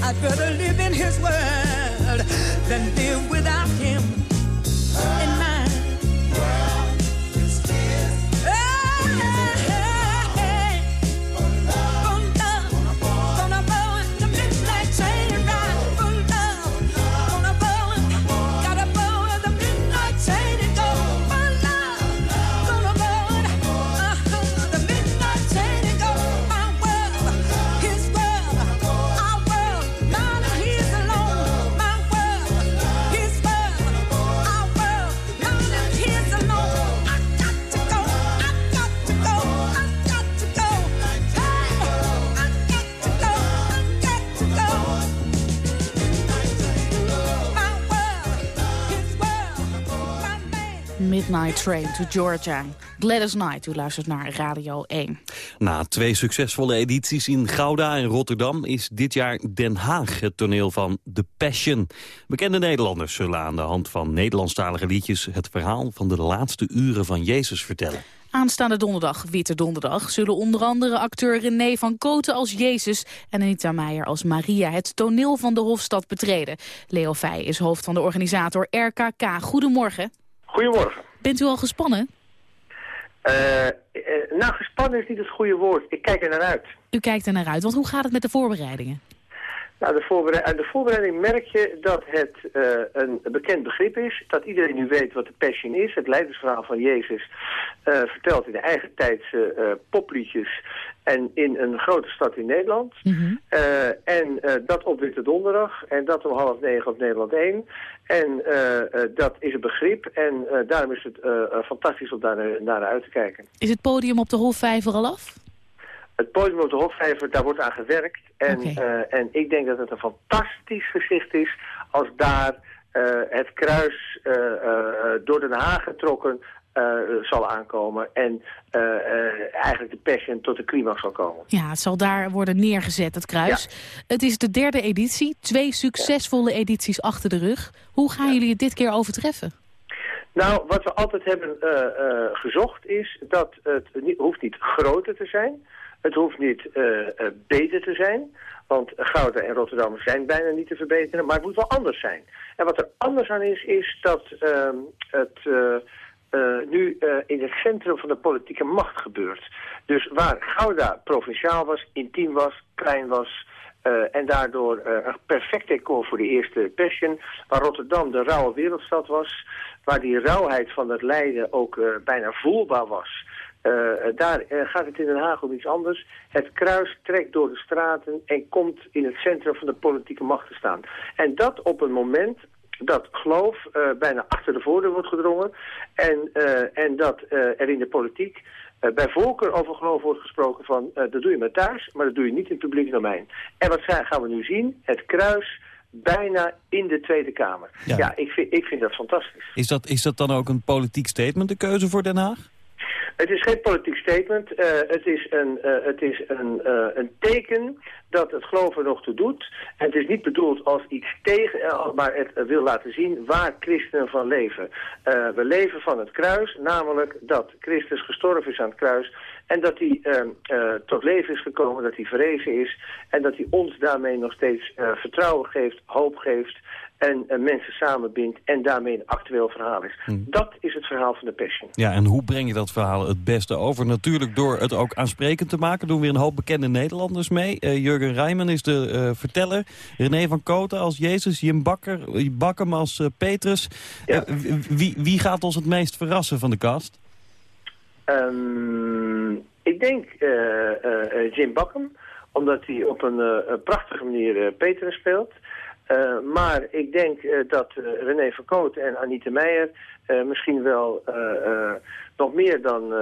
I'd rather live in his world than live without Midnight Train to Georgia. Gladys Knight, u luistert naar Radio 1. Na twee succesvolle edities in Gouda en Rotterdam... is dit jaar Den Haag het toneel van The Passion. Bekende Nederlanders zullen aan de hand van Nederlandstalige liedjes... het verhaal van de laatste uren van Jezus vertellen. Aanstaande donderdag, Witte Donderdag, zullen onder andere acteur René van Koten als Jezus en Anita Meijer als Maria het toneel van de Hofstad betreden. Leo Feij is hoofd van de organisator RKK. Goedemorgen. Goedemorgen. Bent u al gespannen? Eh, nou, gespannen is niet het goede woord. Ik kijk er naar uit. U kijkt er naar uit, want hoe gaat het met de voorbereidingen? Nou, de aan de voorbereiding merk je dat het eh, een bekend begrip is. Dat iedereen nu weet wat de Passion is. Het leidersverhaal van Jezus verteld in de eigen tijdse eh, popliedjes. En in een grote stad in Nederland. Eh, en eh, dat op Witte Donderdag. En dat om half negen op Nederland 1. En eh, dat is een begrip. En daarom is het fantastisch om daar naar, uit te kijken. Is het podium op de Hofvijver al af? Het podium op de Hofvijver, daar wordt aan gewerkt. En, en ik denk dat het een fantastisch gezicht is als daar het kruis door Den Haag getrokken eh, zal aankomen. En eh, eh, eigenlijk de passion tot de climax zal komen. Ja, het zal daar worden neergezet, het kruis. Het is de derde editie, twee succesvolle edities achter de rug. Hoe gaan jullie het dit keer overtreffen? Nou, wat we altijd hebben eh, eh, gezocht is dat het niet, hoeft niet groter te zijn. Het hoeft niet eh, eh, beter te zijn. Want Gouda en Rotterdam zijn bijna niet te verbeteren. Maar het moet wel anders zijn. En wat er anders aan is, is dat ehm, het eh, nu eh, in het centrum van de politieke macht gebeurt. Dus waar Gouda provinciaal was, intiem was, klein was... eh, en daardoor een perfect decor voor de eerste Passion. Waar Rotterdam de rauwe wereldstad was. Waar die rauwheid van het lijden ook bijna voelbaar was. Daar gaat het in Den Haag om iets anders. Het kruis trekt door de straten en komt in het centrum van de politieke macht te staan. En dat op een moment dat geloof eh, bijna achter de voordeur wordt gedrongen. En, eh, en dat eh, er in de politiek bij voorkeur over geloof wordt gesproken van... dat doe je maar thuis, maar dat doe je niet in het publiek domein. En wat gaan we nu zien? Het kruis bijna in de Tweede Kamer. Ja, ik, vind, ik vind dat fantastisch. Is dat, is dat dan ook een politiek statement, de keuze voor Den Haag? Het is geen politiek statement. eh, het is, een, eh, het is een, eh, een teken dat het geloof er nog toe doet. Het is niet bedoeld als iets tegen, maar het wil laten zien waar christenen van leven. We leven van het kruis, namelijk dat Christus gestorven is aan het kruis. En dat hij eh, eh, tot leven is gekomen, dat hij verrezen is. En dat hij ons daarmee nog steeds vertrouwen geeft, hoop geeft. En eh, mensen samenbindt en daarmee een actueel verhaal is. Dat is het verhaal van de Passion. Ja, en hoe breng je dat verhaal het beste over? Natuurlijk door het ook aansprekend te maken. Doen weer een hoop bekende Nederlanders mee. Eh, Jurgen Rijman is de eh, verteller. René van Koten als Jezus. Jim Bakker, Bakkum als Petrus. Wie, wie gaat ons het meest verrassen van de cast? Ehm, ik denk Jim Bakken, omdat hij op een prachtige manier Peter speelt. Eh, maar ik denk eh, dat uh, René van Kooten en Anita Meijer misschien wel nog meer dan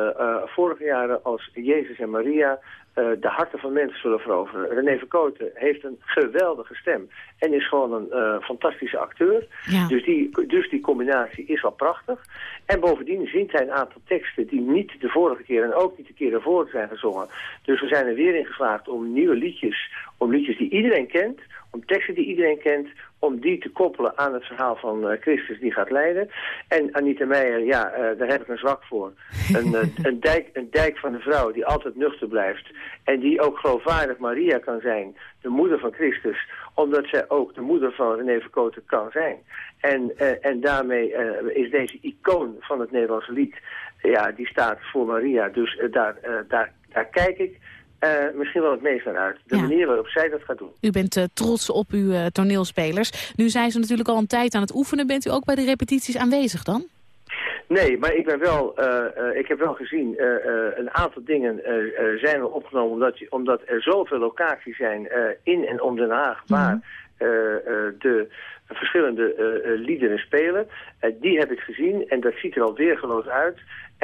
vorige jaren als Jezus en Maria de harten van mensen zullen veroveren. René van Kooten heeft een geweldige stem en is gewoon een fantastische acteur. Dus, die, dus die combinatie is wel prachtig. En bovendien zingt hij een aantal teksten die niet de vorige keer en ook niet de keer ervoor zijn gezongen. Dus we zijn er weer in geslaagd om nieuwe liedjes, om liedjes die iedereen kent om teksten die iedereen kent, om die te koppelen aan het verhaal van uh, Christus die gaat leiden. En Anita Meijer, ja, uh, daar heb ik een zwak voor. Een, uh, een, dijk, een dijk van een vrouw die altijd nuchter blijft. En die ook geloofwaardig Maria kan zijn, de moeder van Christus. Omdat zij ook de moeder van René Verkoten kan zijn. En, en daarmee is deze icoon van het Nederlandse lied, ja, die staat voor Maria. Dus daar, daar, daar kijk ik uh, misschien wel het meest naar uit. De manier waarop zij dat gaat doen. U bent uh, trots op uw uh, toneelspelers. Nu zijn ze natuurlijk al een tijd aan het oefenen. Bent u ook bij de repetities aanwezig dan? Nee, maar ik ben wel, ik heb wel gezien, een aantal dingen zijn er opgenomen omdat, je, omdat er zoveel locaties zijn in en om Den Haag mhm. waar de verschillende liederen spelen. die heb ik gezien en dat ziet er al weergeloos uit.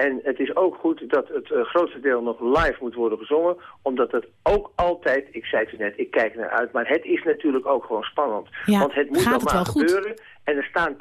En het is ook goed dat het uh, grootste deel nog live moet worden gezongen. Omdat het ook altijd, ik zei het net, ik kijk naar uit. Maar het is natuurlijk ook gewoon spannend. want het moet dan maar gebeuren. En er staan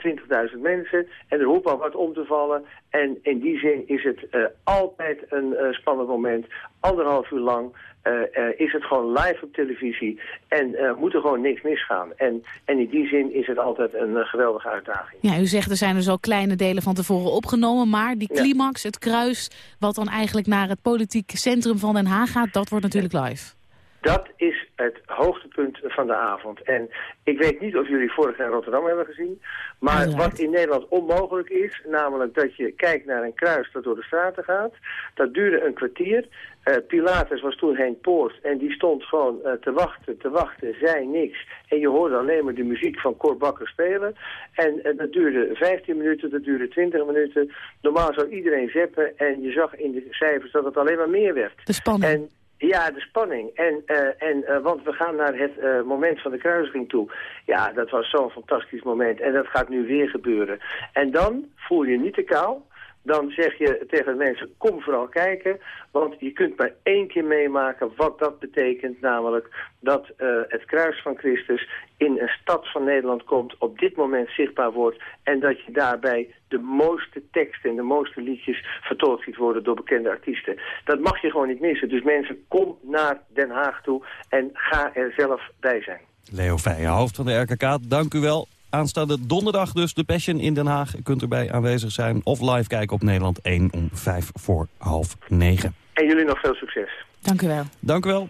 20.000 mensen en er hoeft al wat om te vallen. En in die zin is het uh, altijd een uh, spannend moment. Anderhalf uur lang. Uh, is het gewoon live op televisie en uh, moet er gewoon niks misgaan. En, en in die zin is het altijd een geweldige uitdaging. Ja, u zegt er zijn dus al kleine delen van tevoren opgenomen, maar die climax, het kruis, wat dan eigenlijk naar het politieke centrum van Den Haag gaat, dat wordt natuurlijk live. Dat is het hoogtepunt van de avond. En ik weet niet of jullie vorig jaar Rotterdam hebben gezien. Maar wat in Nederland onmogelijk is, namelijk dat je kijkt naar een kruis dat door de straten gaat. Dat duurde een kwartier. Uh, Pilatus was toen Henk Poort en die stond gewoon uh, te wachten, te wachten, zei niks. En je hoorde alleen maar de muziek van Cor Bakker spelen. En uh, dat duurde 15 minuten, dat duurde 20 minuten. Normaal zou iedereen zeppen en je zag in de cijfers dat het alleen maar meer werd. De spanning. En ja, de spanning. En, uh, en, uh, want we gaan naar het uh, moment van de kruisiging toe. Ja, dat was zo'n fantastisch moment. En dat gaat nu weer gebeuren. En dan voel je niet te kou dan zeg je tegen mensen, kom vooral kijken. Want je kunt maar één keer meemaken wat dat betekent. Namelijk dat uh, het kruis van Christus in een stad van Nederland komt, op dit moment zichtbaar wordt. En dat je daarbij de mooiste teksten en de mooiste liedjes vertolkt ziet worden door bekende artiesten. Dat mag je gewoon niet missen. Dus mensen, kom naar Den Haag toe en ga er zelf bij zijn. Leo Feijen, hoofd van de RKK, dank u wel. Aanstaande donderdag dus de Passion in Den Haag. U kunt erbij aanwezig zijn of live kijken op Nederland 1 om 5 voor half 9. En jullie nog veel succes. Dank u wel. Dank u wel.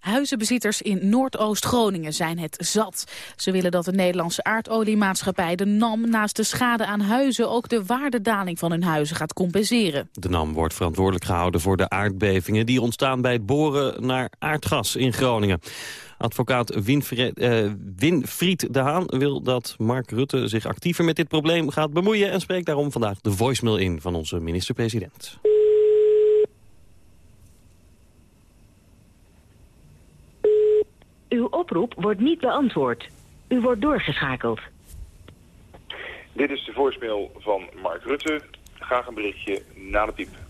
Huizenbezitters in Noordoost-Groningen zijn het zat. Ze willen dat de Nederlandse aardoliemaatschappij de NAM naast de schade aan huizen ook de waardedaling van hun huizen gaat compenseren. De NAM wordt verantwoordelijk gehouden voor de aardbevingen die ontstaan bij het boren naar aardgas in Groningen. Advocaat Winfried, uh, Winfried de Haan wil dat Mark Rutte zich actiever met dit probleem gaat bemoeien... en spreekt daarom vandaag de voicemail in van onze minister-president. Uw oproep wordt niet beantwoord. U wordt doorgeschakeld. Dit is de voicemail van Mark Rutte. Graag een berichtje na de piep.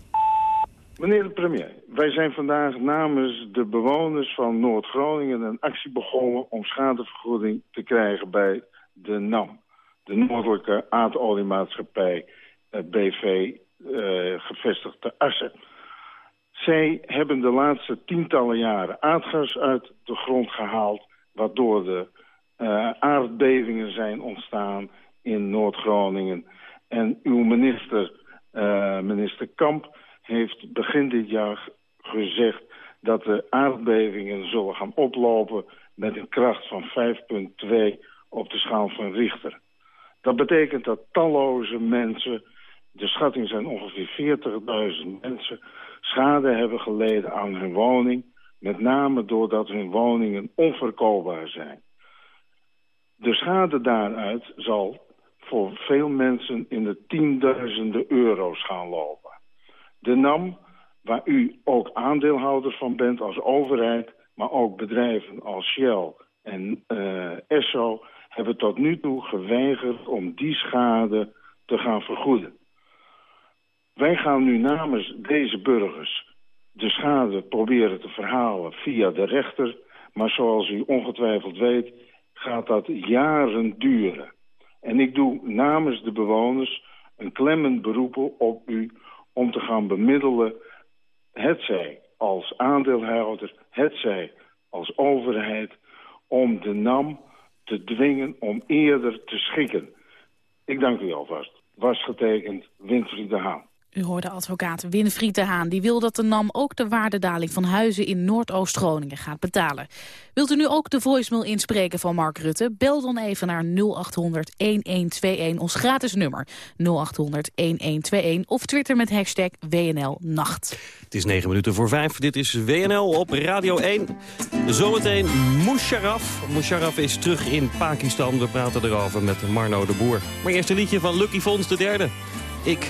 Meneer de premier, wij zijn vandaag namens de bewoners van Noord-Groningen een actie begonnen om schadevergoeding te krijgen bij de NAM. De Noordelijke Aardoliemaatschappij eh, BV, uh, gevestigd te Assen. Zij hebben de laatste tientallen jaren aardgas uit de grond gehaald... waardoor de uh, aardbevingen zijn ontstaan in Noord-Groningen. En uw minister, minister Kamp heeft begin dit jaar gezegd dat de aardbevingen zullen gaan oplopen met een kracht van 5,2 op de schaal van Richter. Dat betekent dat talloze mensen, de schatting zijn ongeveer 40.000 mensen, schade hebben geleden aan hun woning, met name doordat hun woningen onverkoopbaar zijn. De schade daaruit zal voor veel mensen in de tienduizenden euro's gaan lopen. De NAM, waar u ook aandeelhouder van bent als overheid... maar ook bedrijven als Shell en uh, Esso hebben tot nu toe geweigerd om die schade te gaan vergoeden. Wij gaan nu namens deze burgers de schade proberen te verhalen via de rechter. Maar zoals u ongetwijfeld weet, gaat dat jaren duren. En ik doe namens de bewoners een klemmend beroep op u om te gaan bemiddelen, hetzij als aandeelhouder, hetzij als overheid, om de NAM te dwingen om eerder te schikken. Ik dank u alvast. Was getekend Winfried de Haan. U hoorde advocaat Winfried de Haan. Die wil dat de NAM ook de waardedaling van huizen in Noordoost-Groningen gaat betalen. Wilt u nu ook de voicemail inspreken van Mark Rutte? Bel dan even naar 0800-1121, ons gratis nummer. 0800-1121 of twitter met hashtag WNL-nacht. Het is 9 minuten voor 5. Dit is WNL op Radio 1. Zometeen Musharraf. Musharraf is terug in Pakistan. We praten erover met Marno de Boer. Maar eerst een liedje van Lucky Fons de derde. Ik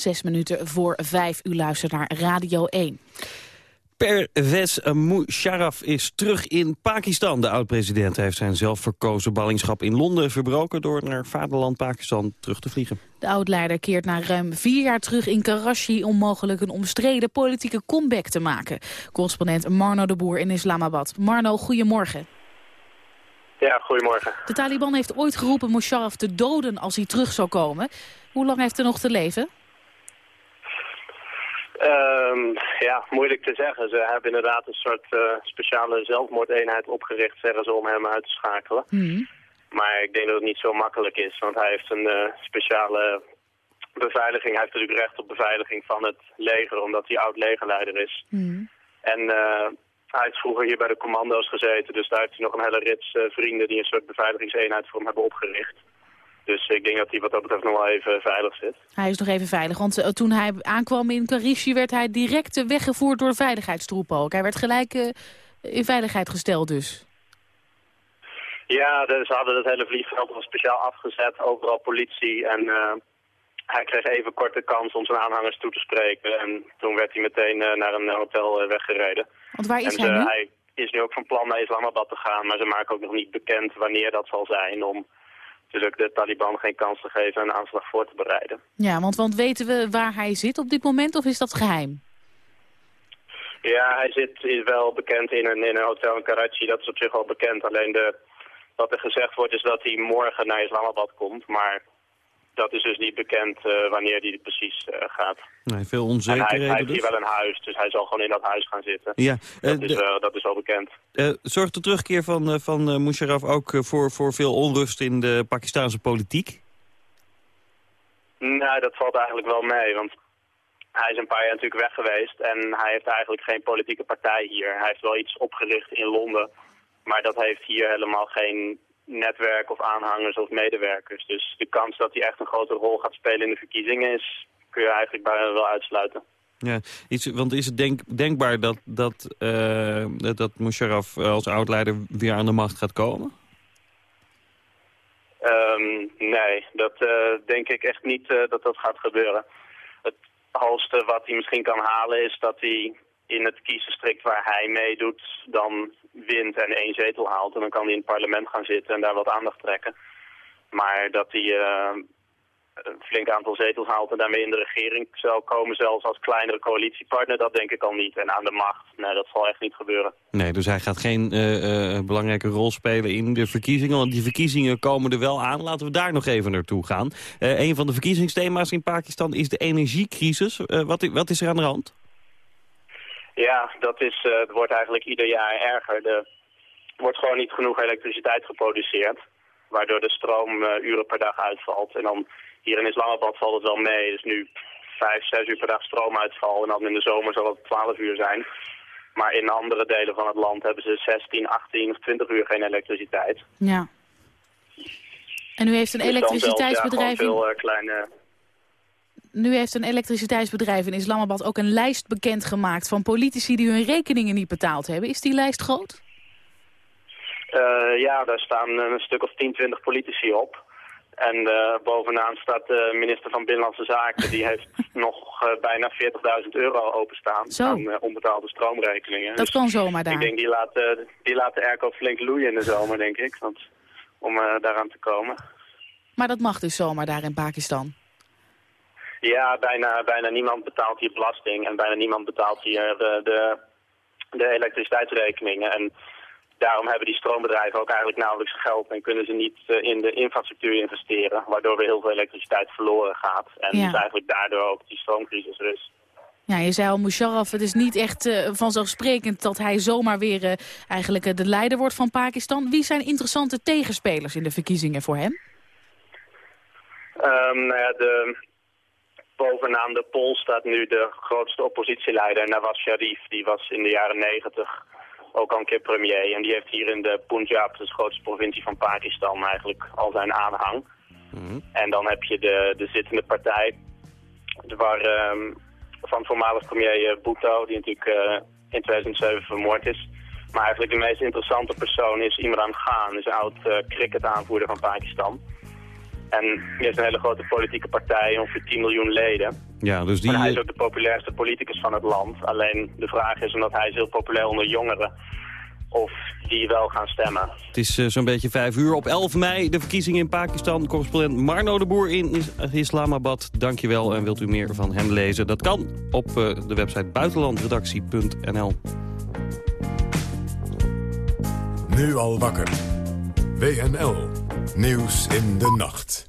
Zes minuten voor vijf. U luistert naar Radio 1. Pervez Musharraf is terug in Pakistan. De oud-president heeft zijn zelfverkozen ballingschap in Londen verbroken... door naar vaderland Pakistan terug te vliegen. De oud-leider keert na ruim vier jaar terug in Karachi... om mogelijk een omstreden politieke comeback te maken. Correspondent Marno de Boer in Islamabad. Marno, goedemorgen. Ja, goedemorgen. De Taliban heeft ooit geroepen Musharraf te doden als hij terug zou komen. Hoe lang heeft hij nog te leven? Ehm, ja, moeilijk te zeggen. Ze hebben inderdaad een soort eh, speciale zelfmoordeenheid opgericht, zeggen ze, om hem uit te schakelen. Maar ik denk dat het niet zo makkelijk is, want hij heeft een eh, speciale beveiliging. Hij heeft natuurlijk recht op beveiliging van het leger, omdat hij oud-legerleider is. En eh, hij heeft vroeger hier bij de commando's gezeten, dus daar heeft hij nog een hele rits vrienden die een soort beveiligingseenheid voor hem hebben opgericht. Dus ik denk dat hij wat dat betreft nog wel even veilig zit. Hij is nog even veilig, want eh, toen hij aankwam in Karishi werd hij direct eh, weggevoerd door veiligheidstroepen ook. Hij werd gelijk eh, in veiligheid gesteld dus. Ja, ze hadden het hele vliegveld al speciaal afgezet, overal politie. En hij kreeg even korte kans om zijn aanhangers toe te spreken. En toen werd hij meteen naar een hotel weggereden. Want waar is en hij nu? hij is nu ook van plan naar Islamabad te gaan, maar ze maken ook nog niet bekend wanneer dat zal zijn om natuurlijk de Taliban geen kans te geven een aanslag voor te bereiden. Ja, want, want weten we waar hij zit op dit moment of is dat geheim? Ja, hij zit is wel bekend in een, in een hotel in Karachi, dat is op zich wel bekend. Alleen de, wat er gezegd wordt is dat hij morgen naar Islamabad komt, maar dat is dus niet bekend eh, wanneer hij precies eh, gaat. Nee, veel En hij, onzekerheden hij heeft dus. hier wel een huis, dus hij zal gewoon in dat huis gaan zitten. Ja, eh, dat, is, dat is wel bekend. Zorgt de terugkeer van, van Musharraf ook voor, voor veel onrust in de Pakistanse politiek? Nou, dat valt eigenlijk wel mee, want hij is een paar jaar natuurlijk weg geweest en hij heeft eigenlijk geen politieke partij hier. Hij heeft wel iets opgericht in Londen, maar dat heeft hier helemaal geen netwerk of aanhangers of medewerkers. Dus de kans dat hij echt een grote rol gaat spelen in de verkiezingen is, kun je eigenlijk bijna wel uitsluiten. Ja, iets, want is het denk, denkbaar dat, dat, eh, dat- Musharraf eh, als oud-leider weer aan de macht gaat komen? Ehm, nee, dat eh, denk ik echt niet dat dat gaat gebeuren. Het hoogste wat hij misschien kan halen is dat hij in het kiesdistrict waar hij meedoet dan wint en één zetel haalt. En dan kan hij in het parlement gaan zitten en daar wat aandacht trekken. Maar dat hij eh, een flink aantal zetels haalt en daarmee in de regering zal komen, zelfs als kleinere coalitiepartner, dat denk ik al niet. En aan de macht, nee, dat zal echt niet gebeuren. Nee, dus hij gaat geen eh, eh, belangrijke rol spelen in de verkiezingen. Want die verkiezingen komen er wel aan. Laten we daar nog even naartoe gaan. Een van de verkiezingsthema's in Pakistan is de energiecrisis. Wat, wat is er aan de hand? Ja, dat is, eh, het wordt eigenlijk ieder jaar erger. Er wordt gewoon niet genoeg elektriciteit geproduceerd, waardoor de stroom eh, uren per dag uitvalt. En dan hier in Islamabad valt het wel mee. Dus nu vijf, zes uur per dag stroomuitval en dan in de zomer zal het 12 uur zijn. Maar in andere delen van het land hebben ze 16, 18 of 20 uur geen elektriciteit. Ja. En u heeft een Dus elektriciteitsbedrijf Ja, in, gewoon veel eh, kleine... nu heeft een elektriciteitsbedrijf in Islamabad ook een lijst bekendgemaakt van politici die hun rekeningen niet betaald hebben. Is die lijst groot? Eh, ja, daar staan een stuk of 10, 20 politici op. En eh, bovenaan staat de minister van Binnenlandse Zaken. Die heeft nog eh, bijna 40.000 euro openstaan Zo. aan onbetaalde stroomrekeningen. Dat Dus kan zomaar daar. Ik denk die laat, die laat de airco flink loeien in de zomer, denk ik. Want, om daaraan te komen. Maar dat mag dus zomaar daar in Pakistan. Ja, bijna, bijna niemand betaalt hier belasting. En bijna niemand betaalt hier de, de, de elektriciteitsrekeningen. En daarom hebben die stroombedrijven ook eigenlijk nauwelijks geld en kunnen ze niet eh, in de infrastructuur investeren, waardoor er heel veel elektriciteit verloren gaat. En Ja. dus eigenlijk daardoor ook die stroomcrisis er is. Ja, je zei al, Musharraf, het is niet echt eh, vanzelfsprekend dat hij zomaar weer eh, eigenlijk eh, de leider wordt van Pakistan. Wie zijn interessante tegenspelers in de verkiezingen voor hem? Ehm, nou ja, de, bovenaan de poll staat nu de grootste oppositieleider, Nawaz Sharif. Die was in de jaren negentig ook al een keer premier. En die heeft hier in de Punjab, de grootste provincie van Pakistan, eigenlijk al zijn aanhang. En dan heb je de, de zittende partij, waar, ehm, van voormalig premier eh, Bhutto, die natuurlijk eh, in 2007 vermoord is. Maar eigenlijk de meest interessante persoon is Imran Khan, is een oud eh, cricketaanvoerder van Pakistan. En die heeft een hele grote politieke partij, ongeveer 10 miljoen leden. Ja, dus die... En hij is ook de populairste politicus van het land. Alleen de vraag is, omdat hij is heel populair onder jongeren, of die wel gaan stemmen. Het is eh, zo'n beetje vijf uur. Op 11 mei de verkiezingen in Pakistan. Correspondent Marno de Boer in Is- Islamabad. Dankjewel en wilt u meer van hem lezen? Dat kan op eh, de website buitenlandredactie.nl. Nu al wakker. WNL. Nieuws in de nacht.